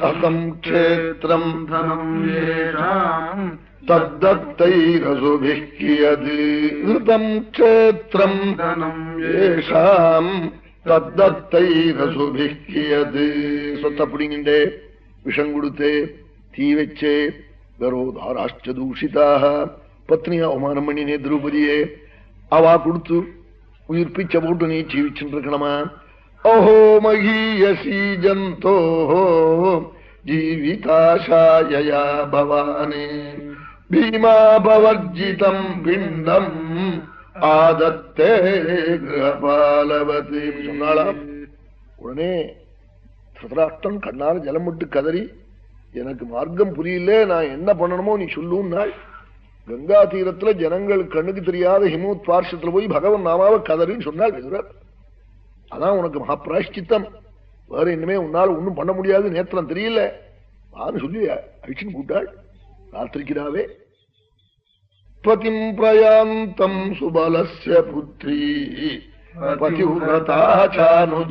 அகம் கஷேத்திரம்
தனம் ஏஷாம்
தத்தத்தைரசுபிः கியது ஹிருதம் க்ஷேத்திரம்
தனம்
ஏஷாம் தத்தத்தைரசுபிः கியது சொத்த விஷம் கொடுத்தே தீ வச்சே கரோதாராஷ்ட தூஷிதாக. பத்னி அவமானம் பண்ணினே திரௌபதியே அவா கொடுத்து உயிர் பிச்சை போட்டு நீ ஜீவிச்சுட்டு இருக்கணுமா அஹோ மகீயசி ஜந்தோ ஜீவிதாசாயா பவானே. பீமாபவர்ஜிதம் பிண்டம் ஆதத்தே கிரபாலவதி. சொன்னாளா உடனே திருதராஷ்டன் கண்ணார ஜலம் விட்டு கதறி எனக்கு மார்க்கம் புரியல நான் என்ன பண்ணணுமோ நீ சொல்லுன்னாள். கங்கா தீரத்துல ஜனங்கள் கண்ணுக்கு தெரியாத ஹிமூத் பார்ஷத்துல போய் பகவன் நாமாவை கதறின்னு சொன்னாள் விதுரர். அதான் உனக்கு மகாபிராஷ்சித்தம் வேற இனிமே உன்னால ஒன்னும் பண்ண முடியாது நேத்திரம் தெரியல. வான்னு சொல்லி அழிச்சுன்னு கூட்டாள் ராத்திரிக்கிறாவே பதிம் பிரயாந்தம் சுபலஸ்ய புத்திரி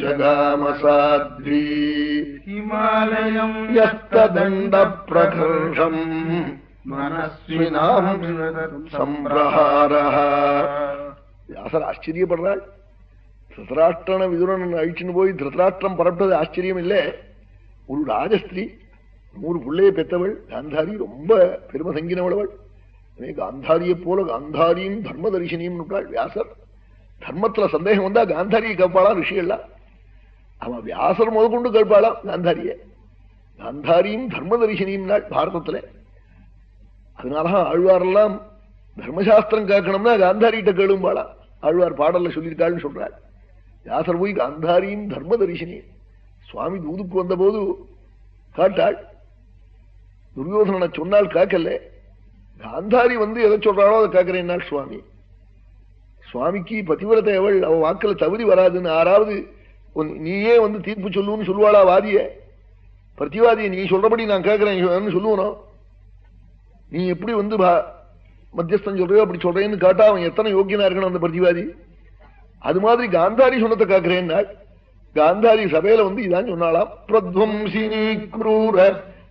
ஜகாமசாத்வி
ஹிமாலயம்
யஸ்ததண்ட பிரகர்ஷம்
மனஸ்வினாம்
சம்பிரஹாரः வியாசர் ஆச்சரியப்படுறாள் திருதராஷ்டிரன விதுரன் அழிச்சுன்னு போய் திருதராஷ்டிரம் பரப்பிட்டது ஆச்சரியம் இல்ல ஒரு ராஜஸ்திரீ நூறு பிள்ளைய பெத்தவள் காந்தாரி ரொம்ப பெருமை சங்கினவளவள் காந்தாரியை போல காந்தாரியும் தர்ம தரிசனியும் வியாசர் தர்மத்துல சந்தேகம் வந்தா காந்தாரியை கேட்பாளா ரிஷிகள்லாம் அவன் வியாசர் முதற்கொண்டு கேட்பாளாம் காந்தாரிய. காந்தாரியும் தர்ம தரிசனியும் நாள் பாரதத்துல. அதனாலதான் ஆழ்வாரெல்லாம் தர்மசாஸ்திரம் கேட்கணும்னா காந்தாரிகிட்ட கேளும்பாளா ஆழ்வார் பாடல்ல சொல்லியிருக்காள்னு சொல்றாள். வியாசர் போய் காந்தாரியும் தர்ம தரிசனியும் சுவாமி தூதுக்கு வந்த போது காட்டாள். துரியோதனனை சொன்னால் கேட்கல. காந்தாரி வந்து எதை சொல்றாளோ அதை கேட்கிறேன் சுவாமி? சுவாமிக்கு பதிவிரதை அவள் அவ வாக்கில் தவறி வராதுன்னு ஆறாவது நீயே வந்து தீர்ப்பு சொல்லுன்னு சொல்லுவாளா வாதிய? பிரதிவாதிய நீ சொல்றபடி நான் கேட்கிறேன் சொல்லுவனோ? நீ எப்படி வந்து மத்தியஸ்தன் சொல்றியோ அப்படி சொல்றேன்னு கேட்டா அவன் எத்தனை யோக்கியனா இருக்கணும் அந்த பிரதிவாதி? அது மாதிரி காந்தாரி சொன்னதை காக்குறேன்னா காந்தாரி சபையில வந்து இதான் சொன்னாலாம் பிரத்வம்சினி குரூர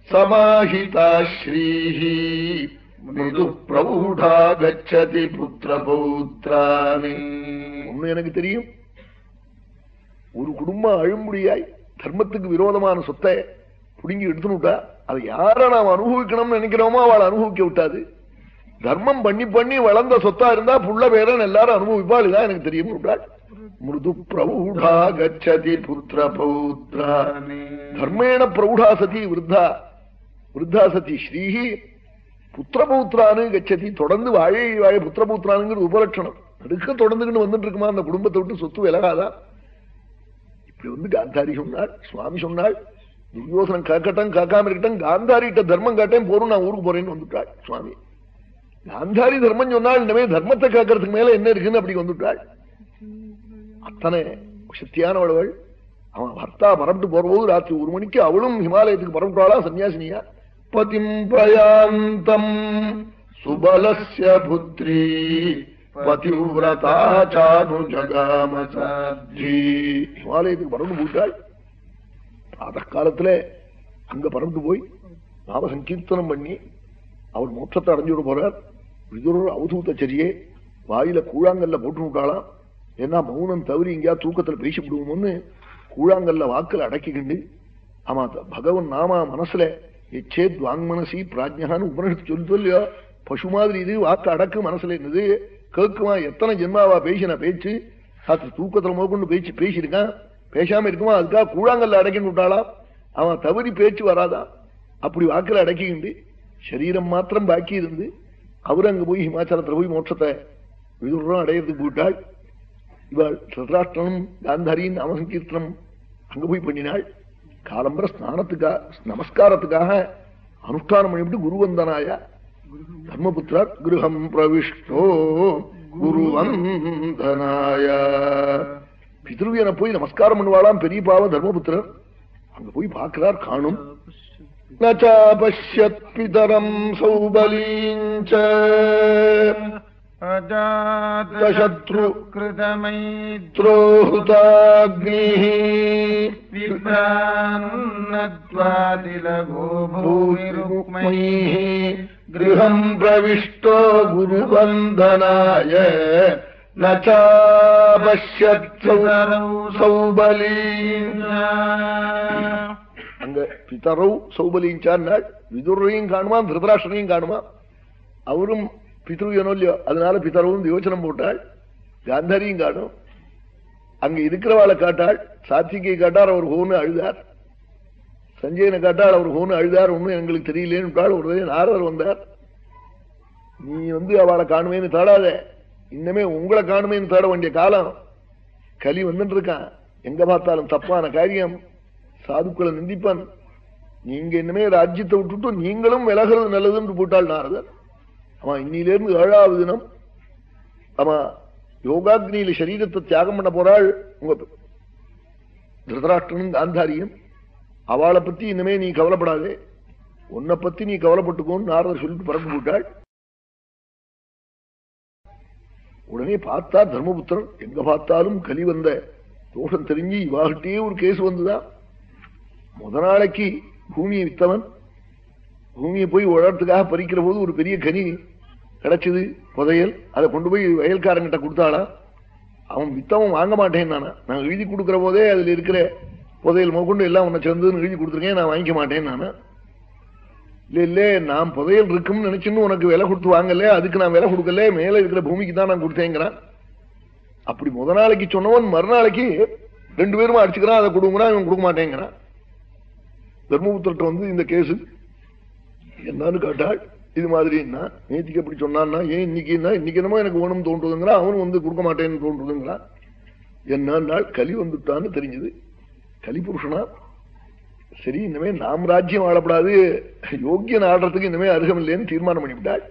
சமாஹிதா ஸ்ரீஹி மிருது பிரபுடா கச்சதி புத்திர பௌத்ரானி ஒண்ணு எனக்கு தெரியும். ஒரு குடும்பம் அழும்புடியாய் தர்மத்துக்கு விரோதமான சொத்தை புடுங்கி எடுத்துனுட்டா அதை யார நாம் அனுபவிக்கணும்னு நினைக்கிறோமோ அவளை அனுபவிக்க விட்டாது. தர்மம் பண்ணி பண்ணி வளர்ந்த சொத்தா இருந்தா புள்ள பேரன் எல்லாரும் அனுபவிப்பாள் இதான் எனக்கு தெரியும் விட்டாள் மிருது பிரவுடா கச்சதி புத்திர பௌத்ரா தர்மேண பிரௌடா சதி விருத்தா. விருத்தா சதி ஸ்ரீஹி. புத்திரபௌத்ரானு கச்சதி தொடர்ந்து வாழை வாழை புத்திரபௌத்ரானுங்கிறது உபலட்சணம். அடுக்க தொடர்ந்துகிட்டு வந்துட்டு இருக்குமா அந்த குடும்பத்தை விட்டு சொத்து விலகாதா? இப்படி வந்து காந்தாரி சொன்னாள் சுவாமி சொன்னாள் துரியோசனம் காக்கட்டும் காக்காம இருக்கட்டும் காந்தாரிட்ட தர்மம் காட்டேன் போரும் நான் ஊருக்கு போறேன்னு வந்துட்டாள் சுவாமி. காந்தாரி தர்மம் சொன்னால் இனிமே தர்மத்தை காக்கிறதுக்கு மேல என்ன இருக்குன்னு அப்படி வந்துட்டாள். அத்தனை சக்தியானவளவள் அவன் பர்த்தா பரப்பிட்டு போறபோது ராத்திரி ஒரு மணிக்கு அவளும் ஹிமாலயத்துக்கு பரப்பிட்டாளா சன்னியாசினியா? பதிம் பிரயாந்தம் சுபலஸ்ய புத்ரி பதிவிரதாச்சானு ஜகாமசாத்ரி ஹிமாலயத்துக்கு பறந்து போயிட்டாள் பிராத காலத்துல அங்க பறந்து போய் நாம சங்கீர்த்தனம் பண்ணி அவர் மோட்சத்தை அடைஞ்சுட போறார். விதுரர் அவதூத்தச்சரியே வாயில கூழாங்கல்ல போட்டு விட்டாளாம் ஏன்னா மௌனம் தவறி எங்கேயா தூக்கத்துல பேசிவிடுவோம்னு கூழாங்கல்ல வாக்கில் அடக்கிக்கிண்டு ஆமா பகவன் நாமா மனசுல எச்சேத் வாங் மனசி பிராஜ்யான்னு உபனிஷத்து சொல்லி இல்லையோ? பசு மாதிரி இது வாக்கு அடக்கு மனசுல இருந்தது. கேட்குமா எத்தனை ஜென்மாவா பேசின பேச்சு? அது தூக்கத்துல மோக்கொண்டு பேச்சு பேசியிருக்கான். பேசாம இருக்குமா? அதுக்காக கூழாங்கல்ல அடக்கின்னு விட்டாளா? அவன் தவறி பேச்சு வராதா? அப்படி வாக்குல அடக்கிண்டு சரீரம் மாத்திரம் பாக்கி இருந்து அவரு அங்க போய் ஹிமாச்சலத்துல போய் மோட்சத்தை விதுரம் அடையிறதுக்கு போயிட்டாள். இவள் சத்ராஷ்டிரனும் காந்தாரியின் நாமசங்கீர்த்தனம் அங்க போய் பண்ணினாள். காலம்பர ஸ்நானத்துக்காக நமஸ்காரத்துக்காக அனுஷ்டானம் பண்ணிவிட்டு குருவந்தனாயா? தர்மபுத்திரா கிரகம் பிரவிஷ்டோ குருவந்தனாய. பிதிருவியனை போய் நமஸ்காரம் பண்ணுவாளாம் பெரியபாவ தர்மபுத்திரன் அங்க போய் பார்க்கிறார் காணும். நச்சாபஷ்யத் பிதரம் சௌபலீஞ்ச.
अजातशत्रु कृतमैत्रो
த்ரோஹுதாக்னிः
विभ्रान्नत्वादिलघो भूमिरुक्मैः
गृहम् प्रविष्टो गुरुवन्दनाय न चापश्यत् அங்க பிதரவு சௌபலிஞ்சான்னாள் விதுரையும் காணுமா திருதராஷ்டனையும் காணுமா அவரும் பித்ருவனோ இல்லையோ அதனால பித்தரவும் யோசனம் போட்டாள். காந்தாரியும் காணும். அங்க இருக்கிறவாளை காட்டாள். சாத்திகை காட்டார் அவர் ஹோன்னு அழுதார். சஞ்சயனை காட்டாள் அவர் ஹோன்னு அழுதார். ஒன்னும் எங்களுக்கு தெரியலேன்னு ஒரு நாரதர் வந்தார். நீ வந்து அவளை காணுமேன்னு தேடாத. இன்னமே உங்களை காணுமேன்னு தேட வேண்டிய காலம். கலி வந்துட்டு இருக்கான். எங்க பார்த்தாலும் தப்பான காரியம். சாதுக்களை நிந்திப்பான். நீங்க இன்னமே ராஜ்யத்தை விட்டுட்டு நீங்களும் விலகிறது நல்லதுன்னு போட்டாள் நாரதர். ஆமா இன்னிலிருந்து ஏழாவது தினம் ஆமா யோகாக்னியில சரீரத்தை தியாகம் பண்ண போறாள் உங்க திருதராஷ்டனும் காந்தாரியும். அவளை பத்தி இனிமே நீ கவலைப்படாதே. உன்னை பத்தி நீ கவலைப்பட்டுக்கோன்னு நாரதர் சொல்லிட்டு பறந்து போட்டாள் உடனே பார்த்தா தர்மபுத்திரன். எங்க பார்த்தாலும் கலி வந்த தோஷம் தெரிஞ்சு இவாகிட்டே ஒரு கேஸ் வந்துதான் முத நாளைக்கு பூமியை வித்தவன். பூமியை போய் உழறதுக்காக பறிக்கிற போது ஒரு பெரிய கனி கிடைச்சது புதையல் அதை கொண்டு போய் வயல்காரங்கிட்ட கொடுத்தாளா? அவன் வித்தவன் வாங்க மாட்டேன் நானா. நான் எழுதி கொடுக்குற போதே அதில் இருக்கிற புதையல் மொக்கொண்டு எல்லாம் உன்னை சேர்ந்ததுன்னு எழுதி கொடுத்துருக்கேன் நான் வாங்கிக்க மாட்டேன் நானா. இல்ல இல்ல நான் புதையல் இருக்கும்னு நினைச்சுன்னு உனக்கு விலை கொடுத்து வாங்கல அதுக்கு நான் விலை கொடுக்கல மேல இருக்கிற பூமிக்கு தான் நான் கொடுத்தேங்கிறான். அப்படி முத நாளைக்கு சொன்னவன் மறுநாளைக்கு ரெண்டு பேரும் அடிச்சுக்கிறான் அதை கொடுங்கிறான் இவன் கொடுக்க மாட்டேங்கிறான். தர்மபுத்திரட்ட வந்து இந்த கேஸ் என்னன்னு கேட்டாள் இது மாதிரி என்ன நேத்திக்கு எப்படி சொன்னான்னா ஏன் இன்னைக்கு என்ன இன்னைக்கு என்னமோ எனக்கு ஓணம் தோன்றுதுங்கிறான் அவனும் வந்து கொடுக்க மாட்டேன்னு தோன்றுதுங்கிறான் என்ன கலி வந்துட்டான்னு தெரிஞ்சது. கலிபுருஷனா? சரி இனிமே நாம் ராஜ்யம் ஆளப்படாது. யோக்கியன் ஆடுறதுக்கு இனிமே அருகம் இல்லைன்னு தீர்மானம் பண்ணிவிட்டாள்.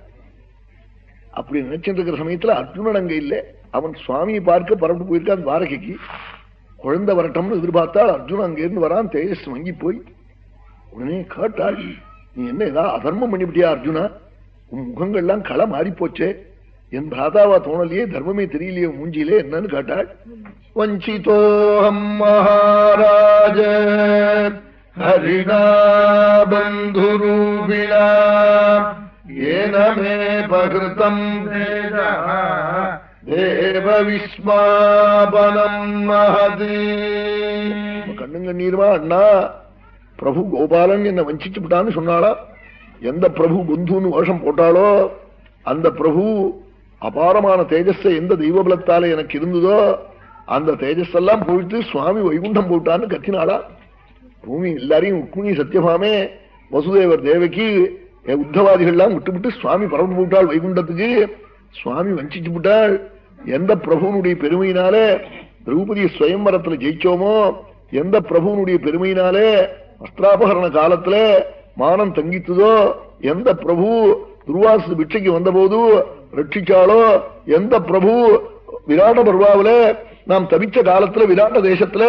அப்படி நினைச்சிட்டு இருக்கிற சமயத்துல அர்ஜுனன் அங்க இல்லை. அவன் சுவாமியை பார்க்க பரப்பு போயிருக்கான் துவாரகைக்கு. குழந்தை வரட்டம்னு எதிர்பார்த்தால் அர்ஜுன் அங்கிருந்து வரான் தேஜஸ் வங்கி போய். உடனே கேட்டாள் நீ என்ன ஏதாவது அதர்மம் பண்ணிவிட்டியா அர்ஜுனா? உன் முகங்கள்லாம் களை மாறி போச்சே என் பிராதாவா தோணலையே தர்மமே தெரியலையே மூஞ்சியிலே என்னன்னு கேட்டாள் வஞ்சிதோஹம் மகாராஜ ஹரிணா ஏனமே ஏன பகிருதம் தேவ விஸ்மாபனம் மகதி. கண்ணுங்க நீர்வா அண்ணா? பிரபு கோபாலன் என்ன வஞ்சிச்சு விட்டான்னு சொன்னாளா? எந்த பிரபு குந்துன்னு வருஷம் போட்டாளோ அந்த பிரபு அபாரமான தேஜஸ எந்த தெய்வ பலத்தால எனக்கு இருந்ததோ அந்த தேஜஸ் எல்லாம் போயிட்டு சுவாமி வைகுண்டம் போட்டான்னு கத்தினாளா? பூமி எல்லாரையும் உக்குமி சத்தியபாமே வசுதேவர் தேவகி உத்தவாதிகள்லாம் விட்டு விட்டு சுவாமி பரப்பு போட்டாள் வைகுண்டத்துக்கு. சுவாமி வஞ்சிச்சு விட்டாள் எந்த பிரபுனுடைய பெருமையினாலே திரௌபதி ஸ்வயம்பரத்துல ஜெயிச்சோமோ எந்த பிரபுனுடைய பெருமையினாலே அஷ்டாபகரண காலத்துல மானம் தங்கித்ததோ எந்த பிரபு துர்வாசு பிட்சைக்கு வந்தபோது ரட்சிச்சாலோ எந்த பிரபு விராட பர்வாவில நாம் தவிச்ச காலத்துல விராட்ட தேசத்துல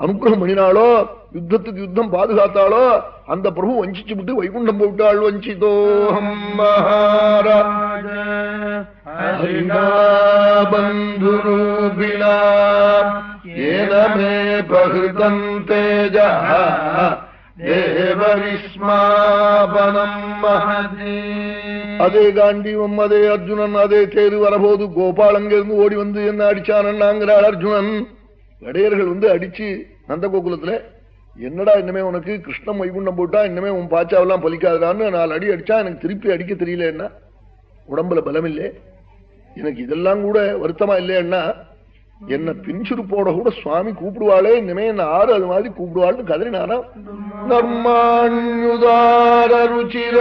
அனுகிரகம் பண்ணினாலோ யுத்தத்துக்கு யுத்தம் பாதுகாத்தாளோ அந்த பிரபு வஞ்சிச்சு விட்டு வைகுண்டம் போட்டாள் வஞ்சிதோஹம் மகாராஜ. பந்துரூபிணா பகுதம் மே தேஜ அதே காண்டீவம் அதே அர்ஜுனன் அதே தேரு வரபோது கோபால் அங்கிருந்து ஓடி வந்து என்ன அடிச்சானாங்கிறாள் அர்ஜுனன். இடையர்கள் வந்து அடிச்சு நந்த கோகுலத்துல என்னடா இன்னமே உனக்கு கிருஷ்ணம் வைகுண்டம் போட்டா இன்னமே உன் பாச்சாவெல்லாம் பலிக்காதான்னு நாலு அடி அடிச்சா எனக்கு திருப்பி அடிக்க தெரியல என்ன உடம்புல பலம் இல்லை எனக்கு இதெல்லாம் கூட வருத்தமா இல்லைன்னா என்ன பின்சுருப்போட கூட சுவாமி கூப்பிடுவாளே இனிமே என்ன ஆறு அது மாதிரி கூப்பிடுவாள்னு கதறினாரா நர்மாண்யுதார ருச்சிர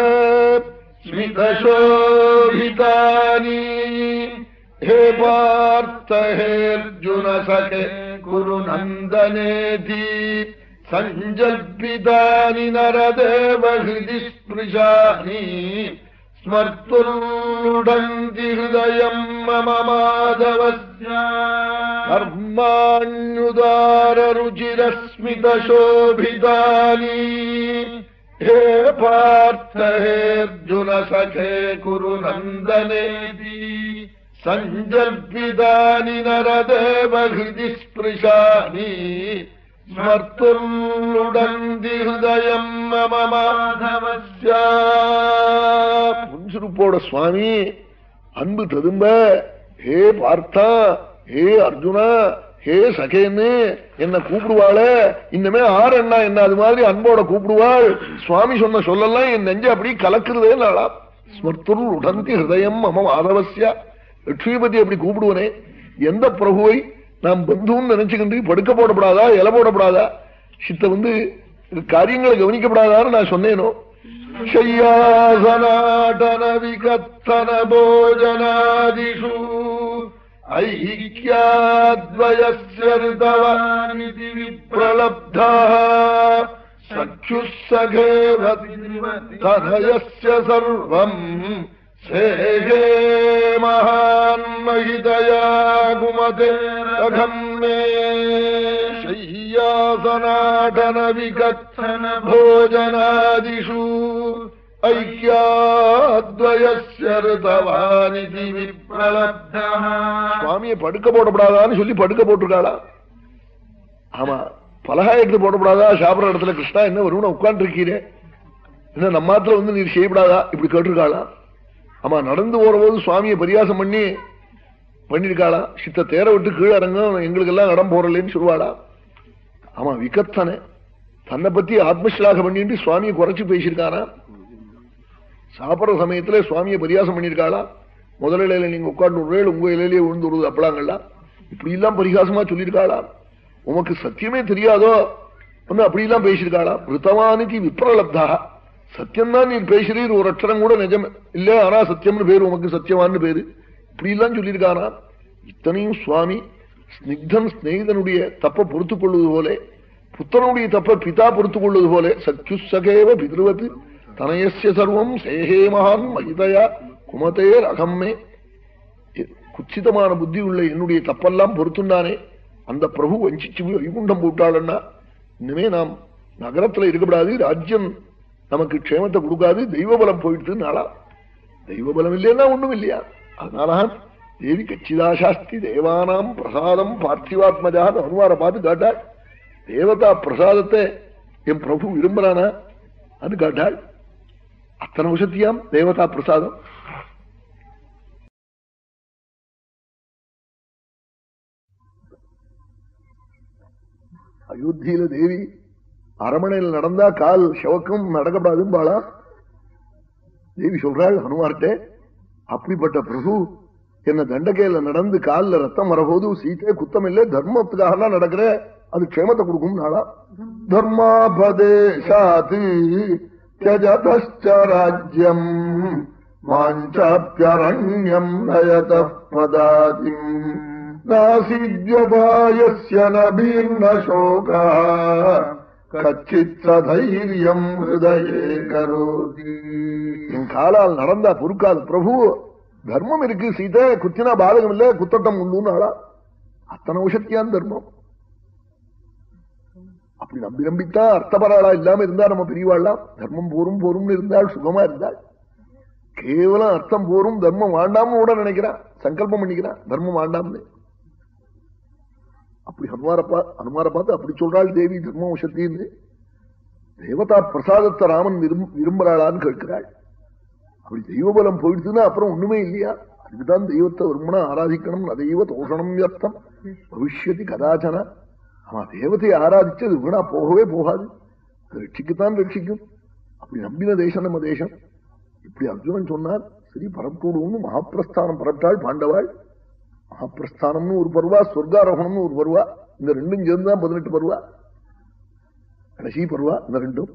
ஸ்மிதசோபிதானி ஹே பார்த்த ஹே குரு சகே குரு நந்தனேதி சஞ்சல்பிதானி நரதேவ ஹிருதி ஸ்பிருஷானி स्मर्तुरूढम् हृदयम् मम माधवस्य। ब्रह्मान्युदाररुजिरस्मितशोभिदानी हे पार्थ हेऽर्जुनसखे कुरु नन्दनेति सञ्जर्पितानि नरदेव हृदि स्पृशानि। நரதேவ ஹிருதி ஹிருதயம் மம சுவாமி அன்பு ததும்ப ஹே பார்த்தா ஹே அர்ஜுனா ஹே சகேன்னு என்ன கூப்பிடுவாளே? இன்னுமே ஆறு அண்ணா என்ன அது மாதிரி அன்போட கூப்பிடுவாள். சுவாமி சொன்ன சொல்லலாம் என் நெஞ்ச அப்படி கலக்குறதே நாளா ஸ்மர்த்தருள் உடந்தி ஹிருதயம் மம மாதவசியா லட்சுமிபதி அப்படி கூப்பிடுவனே. எந்த பிரபுவை நாம் பந்துன்னு நினைச்சுக்கிட்டு படுக்க போடப்படாதா இலை போடப்படாதா? சித்த வந்து காரியங்களை கவனிக்கப்படாதான்னு நான் சொன்னேனோ? ശയ്യാസനാടന വികത്തന ഭോജനാദിഷു ഐക്യാദ്വയസ്യർദവാനിതി വിപ്രലബ്ധ സഖ്യുസഖേവ തനയസ്യ സർവം ശേഷേ മഹാന്മഹിതയാ കുമതിരഘമ്മേ ശയ്യാസനാടന വികത്സന ഭോജനാദിഷു ஐயாத்வயசருதவானிதி விப்ரலப்தா சுவாமியை படுக்க போடப்படாதான்னு சொல்லி படுக்க போட்டிருக்காளா? ஆமா பலகாய் எடுத்து போடப்படாதா? சாப்பிட்ற இடத்துல கிருஷ்ணா என்ன வரும்னு உட்காந்துருக்கீரே என்ன நம்ம மாத்திரம் வந்து நீர் செய்யப்படாதா? இப்படி கேட்டிருக்காளா? ஆமா நடந்து போறபோது சுவாமியை பரியாசம் பண்ணி பண்ணிருக்காளா? சித்த தேர விட்டு கீழே இறங்கும் எங்களுக்கு எல்லாம் இடம் போறலன்னு சொல்லுவாடா ஆமா விகத்தனை தன்னை பத்தி ஆத்மஸ்லாக பண்ணிட்டு சுவாமியை குறைச்சு பேசியிருக்கானா? சாப்பிட்ற சமயத்துல சுவாமியை பரியாசம் பண்ணிருக்காளா? முதல் இலையில நீங்க உட்கார்ந்து விடுறேன் உங்க இலையிலேயே விழுந்து விடுறது அப்பலாங்கள்லாம் இப்படி எல்லாம் பரிகாசமா சொல்லியிருக்காளா? உமக்கு சத்தியமே தெரியாதோ? வந்து அப்படி எல்லாம் பேசியிருக்காளா? ரித்தவானிக்கு விப்ரலப்தா. சத்தியம்தான் நீ பேசுறீர் ஒரு அக்ஷரம் கூட நிஜம் இல்ல. ஆனா சத்தியம்னு பேரு உமக்கு சத்தியமானு பேரு. இப்படி எல்லாம் சொல்லியிருக்கானா இத்தனையும் சுவாமி ஸ்னிக்தன் ஸ்நேகிதனுடைய தப்ப பொறுத்துக் கொள்வது போல புத்தனுடைய தப்ப பிதா பொறுத்துக் கொள்வது போல சத்யு சகேவ பிதிருவத்து தனயசிய சர்வம் சேகே மகான் மகிதயா குமதேர் அகம்மே குச்சிதமான புத்தி உள்ள என்னுடைய தப்பெல்லாம் பொறுத்துண்டானே. அந்த பிரபு வஞ்சிச்சு வைகுண்டம் போட்டாளன்னா இனிமே நாம் நகரத்துல இருக்கக்கூடாது ராஜ்யம் நமக்கு க்ஷேமத்தை கொடுக்காது தெய்வ பலம் போயிட்டு நாளா தெய்வ பலம் இல்லைன்னா ஒண்ணும் இல்லையா? அதனாலதான் தேவி கச்சிதாசாஸ்தி தேவானாம் பிரசாதம் பார்த்திவாத்மஜா அனுமார பார்த்து காட்டாள். தேவதா பிரசாதத்தை என் பிரபு விரும்புறானா? அது காட்டாள். அத்தனை விஷத்தியாம் தேவதா பிரசாதம். அயோத்தியில தேவி அரமனையில் நடந்தா கால் சவக்கம் நடக்கப்படாதுன்னு பாளா தேவி சொல்றாள் ஹனுமார்ட்டே அப்படிப்பட்ட பிரபு என்ன தண்டக்கையில நடந்து காலில் ரத்தம் வரபோது சீத்தை குத்தம் இல்லை தர்மத்துக்காக நடக்கிற அது க்ஷேமத்தை கொடுக்கும் நாளா. தர்மாபதேசாத்து ராஜ்யம் மாஞ்சாப்பியரண்யம் நயத பதாதிம் நாசித்யபாயஸ்ய நபீர்ண சோகா. கச்சித்தைரியம் ஹிருதயே கரோதி. என் காலால் நடந்தா பொறுக்காது பிரபு. தர்மம் இருக்கு சீதை. குத்தினா பாதகம் இல்ல குத்தட்டம் உண்டுன்னு ஆளா அத்தனை உஷத்தியான் தர்மம். அப்படி நம்பி நம்பித்தான் அர்த்தபராளா இல்லாம இருந்தா நம்ம பிரிவாழலாம் தர்மம் போரும் போரும்னு இருந்தால் சுகமா இருந்தாள். கேவலம் அர்த்தம் போரும் தர்மம் வாண்டாம்னு கூட நினைக்கிறான் சங்கல்பம் பண்ணிக்கிறான் தர்மம் வாண்டாம்னு. அப்படி ஹனுமாரப்பா ஹனுமாரை பார்த்து அப்படி சொல்றாள் தேவி தர்மவசத்தின்னு தேவதா பிரசாதத்தை ராமன் விரும்புறாளான்னு கேட்கிறாள். அப்படி தெய்வபலம் போயிடுச்சுன்னா அப்புறம் ஒண்ணுமே இல்லையா? அதுக்குதான் தெய்வத்தை விரும்பினா ஆராதிக்கணும் அதைவ தோஷணம் வியர்த்தம். பவிஷ்யதி கதாச்சன. ஆமா தேவத்தையை ஆராதிச்சு அது வீணா போகவே போகாது. ரட்சிக்குத்தான் ரட்சிக்கும். அப்படி நம்பின தேசம் நம்ம தேசம். இப்படி அர்ஜுனன் சொன்னார் சரி பரப்போடுவோம்னு மகாபிரஸ்தானம் பரப்பிட்டாள் பாண்டவாள். மகாபிரஸ்தானம்னு ஒரு பருவா சொர்க்காரோகணம்னு ஒரு பருவா இந்த ரெண்டும் சேர்ந்துதான் பதினெட்டு பருவா. கடைசி பருவா இந்த ரெண்டும்.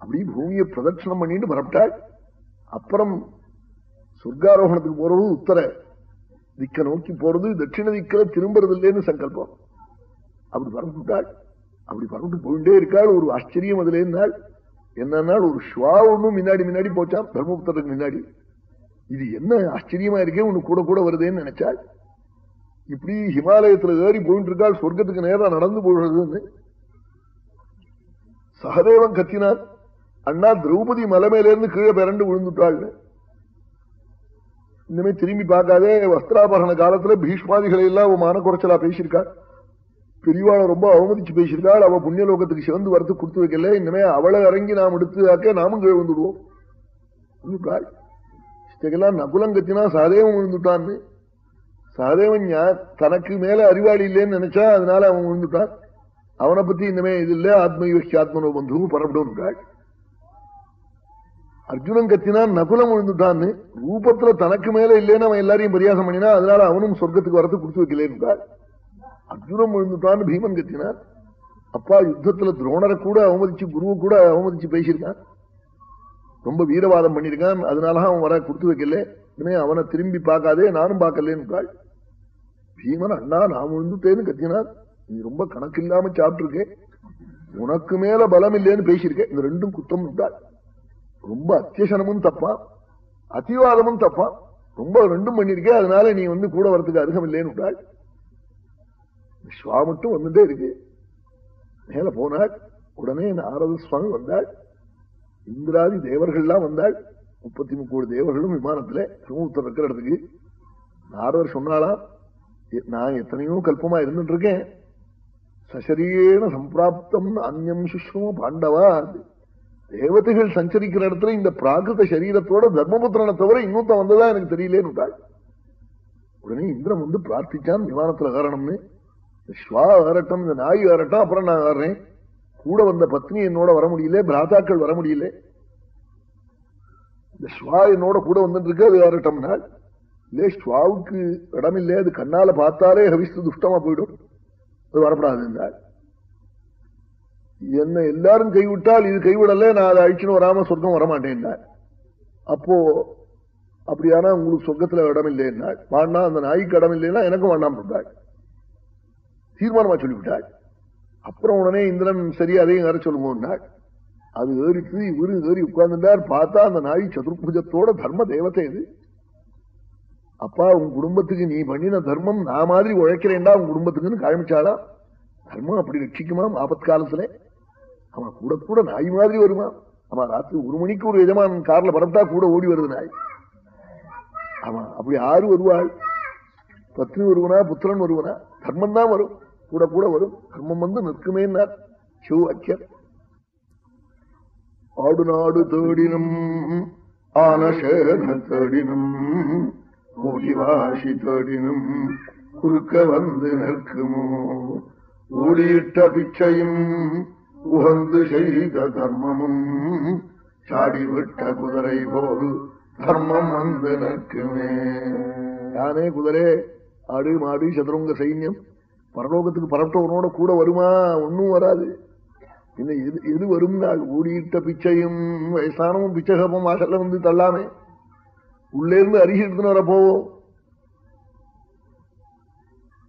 அப்படி பூமியை பிரதட்சணம் பண்ணிட்டு மறப்பிட்டாள். அப்புறம் சொர்க்காரோகணத்துக்கு போறது உத்தர திக்க நோக்கி போறது தட்சிண திக்கில திரும்புறது இல்லைன்னு சங்கல்பம். அப்படி பரப்பிட்டாள் அப்படி பரப்பிட்டு போயிட்டே இருக்காள். ஒரு ஆச்சரியம் அதுல இருந்தாள் என்னன்னா ஒரு ஸ்வா ஒண்ணும் முன்னாடி முன்னாடி போச்சான் தர்மபுத்தருக்கு முன்னாடி. இது என்ன ஆச்சரியமா இருக்கே ஒண்ணு கூட கூட வருதேன்னு நினைச்சாள். இப்படி ஹிமாலயத்துல ஏறி போயிட்டு இருக்காள் சொர்க்கத்துக்கு நேரம் நடந்து போடுறதுன்னு சகதேவன் கத்தினான். அண்ணா திரௌபதி மலை மேலேருந்து கீழே பிறண்டு விழுந்துட்டாள். இனிமே திரும்பி பார்க்காதே வஸ்திராபரண காலத்துல பீஷ்மாதிகளை எல்லாம் மான குறைச்சலா பேசியிருக்காள் பெரியவாளை ரொம்ப அவமதிச்சு பேசியிருக்காள். அவ புண்ணியலோகத்துக்கு சிவந்து வரத்து கொடுத்து வைக்கல. இனிமே அவளை இறங்கி நாம் எடுத்துதாக்க நாமும் கீழே வந்துடுவோம் இதையெல்லாம் நகுலம் கத்தினா சகதேவன் தனக்கு மேல அறிவாளி இல்லைன்னு நினைச்சா அதனால அவன் விழுந்துட்டான் அவனை பத்தி இனிமே இது இல்ல. ஆத்மயோஷி ஆத்மனோ பந்து பரப்பிடுவாள் அர்ஜுனன் கத்தினான் நகுலம் விழுந்துட்டான்னு ரூபத்துல தனக்கு மேல இல்லைன்னு அவன் எல்லாரையும் பரியாசம் பண்ணினா அதனால அவனும் சொர்க்கத்துக்கு வரத்து கொடுத்து வைக்கலேன்னு அர்ஜுனம் விழுந்துட்டான்னு பீமன் கத்தினான் அப்பா யுத்தத்துல துரோணரை கூட அவமதிச்சு குருவை கூட அவமதிச்சு பேசியிருக்கான். ரொம்ப வீரவாதம் பண்ணிருக்கான் அதனால அவன் வர கொடுத்து வைக்கல. இனிமே அவனை திரும்பி பார்க்காதே நானும் பார்க்கலேன்னு பீமன் அண்ணா நான் விழுந்துட்டேன்னு கத்தினார். நீ ரொம்ப கணக்கு இல்லாம சாப்பிட்டுருக்கேன் உனக்கு மேல பலம் இல்லைன்னு பேசியிருக்கேன் இந்த ரெண்டும் குத்தம் விட்டாள் ரொம்ப அத்தியசனமும் தப்பான் அதிவாதமும் தப்பான் ரொம்ப ரெண்டும் பண்ணிருக்கே அதனால நீ வந்து கூட வரத்துக்கு அருகம் இல்லைன்னு விட்டாள் ஸ்வா மட்டும் வந்துட்டே இருக்கு. மேல போனாள். உடனே நாரத சுவாமி வந்தாள். இந்திராதி தேவர்கள்லாம் வந்தாள். முப்பத்தி முக்கோடி தேவர்களும் விமானத்துல திருமூத்தர் இருக்கிற இடத்துக்கு. நாரதர் சொன்னாலாம் நான் எத்தனையோ கல்பமா இருந்துட்டு இருக்கேன் சசரீன சம்பிராப்தம் அந்யம் சுஷ்மோ பாண்டவா தேவதைகள் சஞ்சரிக்கிற இடத்துல இந்த பிராகிருத சரீரத்தோட தர்மபுத்திரனை தவிர இன்னொத்த வந்ததா எனக்கு தெரியலேன்னு உடனே இந்திரன் வந்து பிரார்த்திச்சான் விமானத்துல ஏறணும்னு. ஸ்வா ஏறட்டும் இந்த நாய் ஏறட்டும் அப்புறம் நான் ஏறேன். கூட வந்த பத்னி என்னோட வர முடியல பிராத்தாக்கள் வர முடியல. இந்த ஸ்வா என்னோட கூட வந்துட்டு இருக்கு அது ஏறட்டம்னா இல்லே ஸ்வாவுக்கு இடமில்லே அது கண்ணால பார்த்தாலே ஹவிஸ்து துஷ்டமா போயிடும் அது வரப்படாது என்றாள் என்ன எல்லாரும் கைவிட்டால் இது கைவிடல நான் அதை அழிச்சுன்னு வராம சொர்க்கம் வரமாட்டேன் அப்போ அப்படியானா உங்களுக்கு சொர்க்கத்துல இடம் இல்லைன்னாள் வாண்ணா அந்த நாய்க்கு இடம் இல்லைன்னா எனக்கும் வேண்டாம் இருந்தாள் தீர்மானமா சொல்லிவிட்டாள் அப்புறம் உடனே இந்திரன் சரி அதையும் ஏற சொல்லுங்கன்னாள் அது ஏறிட்டு இவரு ஏறி உட்கார்ந்துட்டார் பார்த்தா அந்த நாய் சதுர்புஜத்தோட தர்ம தேவத்தை இது அப்பா உன் குடும்பத்துக்கு நீ பண்ணின தர்மம் நான் மாதிரி உழைக்கிறேன்டா உன் குடும்பத்துக்குன்னு காமிச்சாளா தர்மம் அப்படி ரட்சிக்குமாம் ஆபத் காலத்துல? அவன் கூட கூட நாய் மாதிரி வருமா? அவன் ராத்திரி ஒரு மணிக்கு ஒரு எஜமான் கார்ல பரப்பிட்டா கூட ஓடி வருது நாய். ஆமா அப்படி ஆறு வருவாள். பத்னி வருவனா புத்திரன் வருவனா? தர்மம் தான் வரும். கூட கூட வரும். தர்மம் வந்து நிற்குமேன்னார். சிவாக்கியர் ஆடு நாடு தேடினும் ஆனசேன தேடினும் மூடிவாசி தேடினும் குறுக்க வந்து நிற்குமோ? ஊழியிட்ட பிச்சையும் உகந்து செய்த தர்மமும் சாடிவிட்ட குதிரை போல் தர்மம் வந்து நிற்குமே. யானே குதிரை ஆடு மாடு சதுரங்க சைன்யம் பரலோகத்துக்கு பரட்டவனோட கூட வருமா? ஒன்னும் வராது. இன்னும் எது எது வரும் நாள் ஊடியிட்ட பிச்சையும் வயசானமும் பிச்சகமும் வாசல்ல வந்து தள்ளாமே. உள்ளே இருந்து அரிசி எடுத்துன்னு வர போவோம்.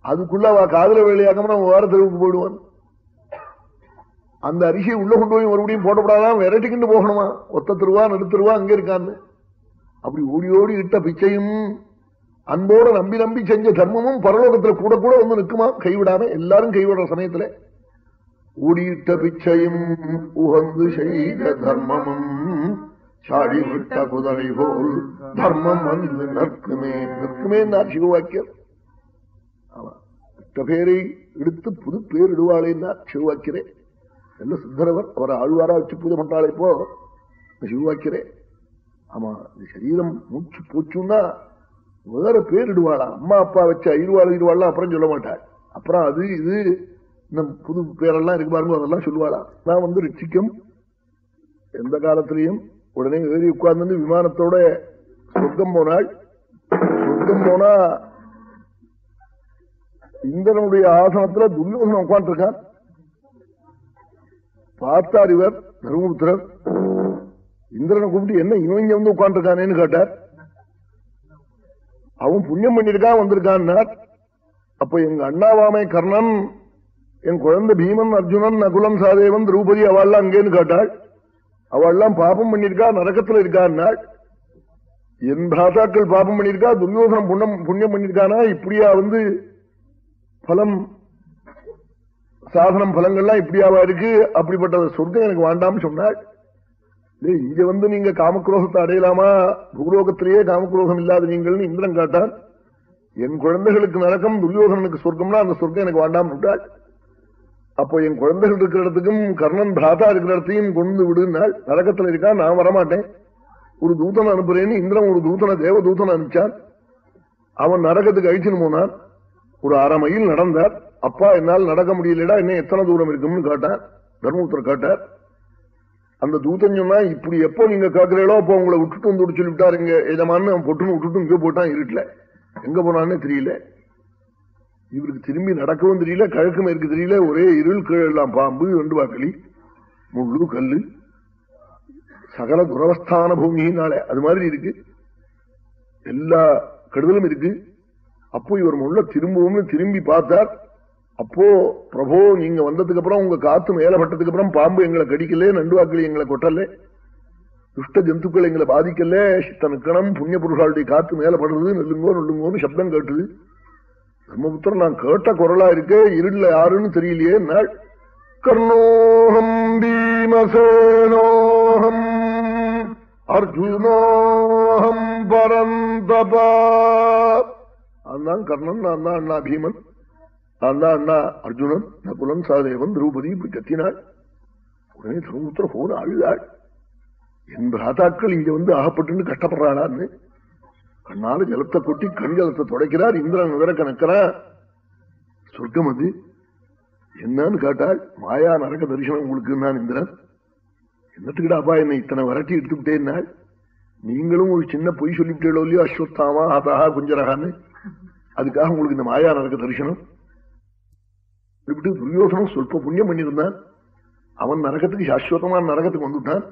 அதுக்குள்ள அவ காதல வேலையாக்காம நம்ம வார தெருவுக்கு போயிடுவான். அந்த அரிசியை உள்ள கொண்டு போய் மறுபடியும் போடப்படாதான் விரட்டிக்கிட்டு போகணுமா? ஒத்த திருவா நடுத்தருவா அங்க இருக்கான்னு. அப்படி ஓடி ஓடி இட்ட பிச்சையும் அன்போட நம்பி நம்பி செஞ்ச தர்மமும் பரலோகத்துல கூட கூட வந்து நிற்குமா? கைவிடாம எல்லாரும் கைவிடுற சமயத்துல இட்ட பிச்சையும் உகந்து செய்த தர்மமும் சாடி விட்ட குதிரை போல் தர்மம் வந்து நிற்குமே. நிற்குமே நான் ஆமா. இட்ட பேரை எடுத்து புது பேர் இடுவாளேன்னா சிவவாக்கிறேன் என்ன சுந்தரவர் அவரை ஆழ்வாரா வச்சு பூஜை பண்றாளே இப்போ சிவவாக்கிறேன் ஆமா இந்த சரீரம் மூச்சு போச்சுன்னா வேற பேர் இடுவாளா. அம்மா அப்பா வச்சு இருவாள் இருவாள்லாம் அப்புறம் சொல்ல மாட்டாள். அப்புறம் அது இது இந்த புது பேரெல்லாம் இருக்கு பாருங்க அதெல்லாம் சொல்லுவாளா. நான் வந்து ரிச்சிக்கம் எந்த காலத்திலையும் உடனே ஏறி உட்கார்ந்து விமானத்தோட சொர்க்கம் போனாள். சொர்க்கம் போனா இந்திரனுடைய ஆசனத்துல துரியோகனம் உட்காந்துருக்கான் பார்த்தார் இவர் தர்மபுத்திரர். இந்திரனை கூப்பிட்டு என்ன இவன் இங்க வந்து உட்காந்துருக்கானேன்னு கேட்டார். அவன் புண்ணியம் பண்ணிருக்கான் வந்திருக்கான்னார். அப்ப எங்க அண்ணாவாமை கர்ணன் என் குழந்தை பீமன் அர்ஜுனன் நகுலம் சாதேவன் திரௌபதி அவள்லாம் அங்கேன்னு கேட்டாள். அவள்லாம் பாபம் பண்ணிருக்கா நரக்கத்துல இருக்கான்னாள். என் பிராதாக்கள் பாபம் பண்ணிருக்கா துரியோசனம் புண்ணியம் புண்ணியம் பண்ணிருக்கானா இப்படியா வந்து பலம் சாதனம் பலங்கள்லாம் இப்படியாவா இருக்கு? அப்படிப்பட்ட சொர்க்கம் எனக்கு வேண்டாம்னு சொன்னாள். இங்க வந்து நீங்க காமக்ரோகத்தை அடையலாமா? பூலோகத்திலேயே காமக்ரோகம் இல்லாத நீங்கள்னு இந்திரன் காட்டான். என் குழந்தைகளுக்கு நரக்கம் துரியோகனுக்கு சொர்க்கம்னா அந்த சொர்க்கம் எனக்கு வேண்டாம் விட்டாள் அப்போ என் குழந்தைகள் இருக்கிற இடத்துக்கும் கர்ணன் பிராத்தா இருக்கிற இடத்தையும் கொண்டு விடுனாள் நரக்கத்துல இருக்கா நான் வரமாட்டேன். ஒரு தூதனை அனுப்புறேன்னு இந்திரன் ஒரு தூதனை தேவ தூதனை அனுப்பிச்சான். அவன் நரகத்துக்கு அழிச்சுன்னு போனான். ஒரு அரை மைல் நடந்தார். அப்பா என்னால் நடக்க முடியலடா இன்னும் எத்தனை தூரம் இருக்கும்னு கேட்டார். தர்மபுத்தர் கேட்டார். அந்த தூதன் சொன்னா இப்படி எப்போ நீங்க கேட்கிறீங்களோ அப்போ உங்களை விட்டுட்டு வந்து சொல்லிவிட்டாரு இங்க எதமான அவன் பொட்டுன்னு விட்டுட்டு இங்கே போட்டான் இருட்டுல. எங்க போனான்னு தெரியல. இவருக்கு திரும்பி நடக்கவும் தெரியல கிழக்கு மேற்கு தெரியல. ஒரே இருள் கீழெல்லாம் பாம்பு ரெண்டு வாக்களி முள்ளு கல்லு. சகல துரவஸ்தான பூமியினால அது மாதிரி இருக்கு. எல்லா கெடுதலும் இருக்கு. அப்போ இவர் முள்ள திரும்பவும் திரும்பி பார்த்தார். அப்போ பிரபோ நீங்க வந்ததுக்கு அப்புறம் உங்க காத்து மேலப்பட்டதுக்கு அப்புறம் பாம்பு எங்களை கடிக்கல நண்டுவாக்களி எங்களை கொட்டல. துஷ்ட ஜந்துக்கள் எங்களை பாதிக்கல. தனக்கணம் புண்ணிய புருஷாளுடைய காத்து மேல படுறது நெல்லுங்கோ நெல்லுங்கோன்னு சப்தம் கேட்டுது. தர்மபுத்திரன் நான் கேட்ட குரலா இருக்கே இருள யாருன்னு தெரியலையே நாள் கர்ணோகம் பீமசேனோகம் அர்ஜுனோகம் பரந்தபா. நான் கர்ணன் நான் தான் அண்ணா பீமன். நான் தான் அண்ணா அர்ஜுனன் நகுலன் சாதேவன் திரௌபதி இப்படி கத்தினாள். உடனே தர்மபுத்திர போன அழுதாள். என் ராதாக்கள் இங்க வந்து ஆகப்பட்டு கஷ்டப்படுறாளான்னு கண்ணால ஜலத்தை கொட்டி கண் ஜலத்தை துடைக்கிறார் இந்திரன் விவர கணக்கிறார். சொர்க்கம் அது என்னன்னு கேட்டால் மாயா நரக தரிசனம் உங்களுக்கு நான் இந்திரன் என்னத்துக்கிட்டாப்பா என்னை இத்தனை வரட்டி எடுத்துக்கிட்டேன்னா? நீங்களும் ஒரு சின்ன பொய் சொல்லிவிட்டோ இல்லையோ அஸ்வத்தாமா ஆதாஹா குஞ்சரகான்னு? அதுக்காக உங்களுக்கு இந்த மாயா நரக தரிசனம். இப்படி துரியோசனம் சொல்ப புண்ணியம் பண்ணியிருந்தான். அவன் நரகத்துக்கு சாஸ்வதமான நரகத்துக்கு வந்துட்டான்.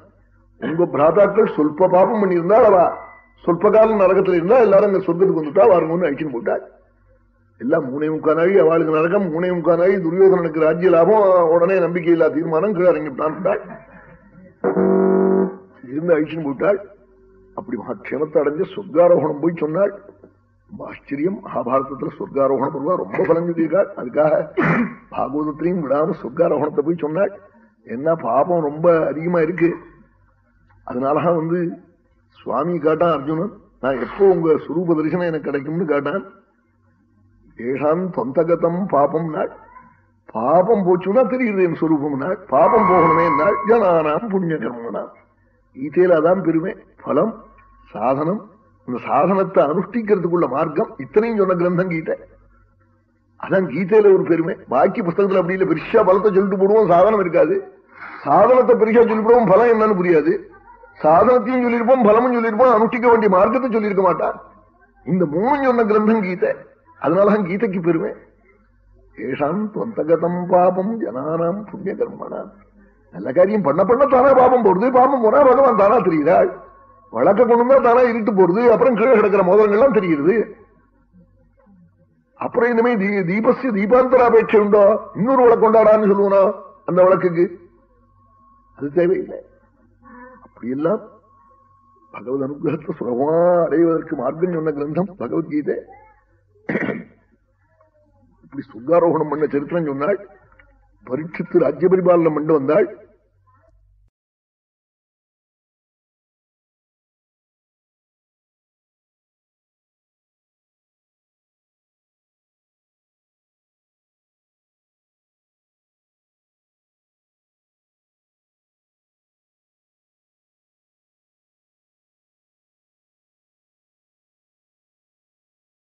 உங்க பிராதாக்கள் சொல்ப பாபம் பண்ணியிருந்தாள் அவா சொல்ப காலம் நரகத்துல இருந்தா எல்லாரும் அங்க சொர்க்கத்துக்கு வந்துட்டா வாருங்கன்னு அழிச்சுன்னு போட்டாள் எல்லாம் மூணே முக்கானாகி அவளுக்கு நரகம் மூணே முக்கானாகி துரியோகனுக்கு ராஜ்ய லாபம் உடனே நம்பிக்கை இல்லா தீர்மானம் கீழே இறங்கிவிட்டான் இருந்து அழிச்சுன்னு போட்டாள் அப்படி மகாட்சேமத்தை அடைஞ்ச சொர்க்காரோகணம் போய் சொன்னாள் ரொம்ப ஆச்சரியம். மகாபாரதத்துல சொர்க்காரோகணம் வருவா ரொம்ப பலன் அதுக்காக பாகவதத்திலையும் விடாம சொர்க்காரோகணத்தை போய் சொன்னாள் என்ன பாபம் ரொம்ப அதிகமா இருக்கு. அதனாலதான் வந்து சுவாமி காட்டான் அர்ஜுனன் நான் எப்போ உங்க சுரூப தரிசனம் எனக்கு கிடைக்கும்னு கேட்டான் ஏஷான் தொந்தகதம் பாபம் நாள். பாபம் போச்சுன்னா தெரியுது என் சுரூபம் நாள். பாபம் போகணுமே நாள். ஜனானாம் புண்ணிய கர்மனாம் கீதையில அதான் பெருமை. பலம் சாதனம். இந்த சாதனத்தை அனுஷ்டிக்கிறதுக்குள்ள மார்க்கம். இத்தனையும் சொன்ன கிரந்தம் கீதை. அதான் கீதையில ஒரு பெருமை. பாக்கி புஸ்தகத்துல அப்படி இல்ல. பெருசா பலத்தை சொல்லிட்டு போடுவோம் சாதனம் இருக்காது. சாதனத்தை பெருசா சொல்லிவிடுவோம் பலம் என்னன்னு புரியாது. சாதனத்தையும் சொல்லியிருப்போம் பலமும் சொல்லியிருப்போம் அனுஷ்டிக்க வேண்டிய மார்க்கத்தை சொல்லியிருக்க மாட்டார் இந்த மூணு சொன்ன கிரந்தம் கீதை. அதனாலதான் கீதைக்கு பெருமை. ஏஷாம் தொந்தகதம் பாபம் ஜனானாம் புண்ணிய கர்மனா நல்ல காரியம் பண்ண பண்ண தானா பாபம் போடுது பாபம் போனா பகவான் தானா தெரிகிறாள். வழக்க கொண்டு தானா இருட்டு போடுது அப்புறம் கீழே கிடக்கிற மோதங்கள்லாம் தெரிகிறது. அப்புறம் இனிமே தீ- தீபஸ்ய தீபாந்தராபேட்சை உண்டோ? இன்னொரு விளக்கு கொண்டாடான்னு சொல்லுவனோ அந்த விளக்குக்கு அது தேவையில்லை. அப்படியெல்லாம் பகவத் அனுகிரகத்தை சுலபமா அடைவதற்கு மார்க்கம் சொன்ன கிரந்தம் பகவத்கீதை. இப்படி சுர்காரோகணம் பண்ண சரித்திரம் சொன்னாள் பரீட்சித்து ராஜ்ய பரிபாலனம் பண்ண வந்தாள்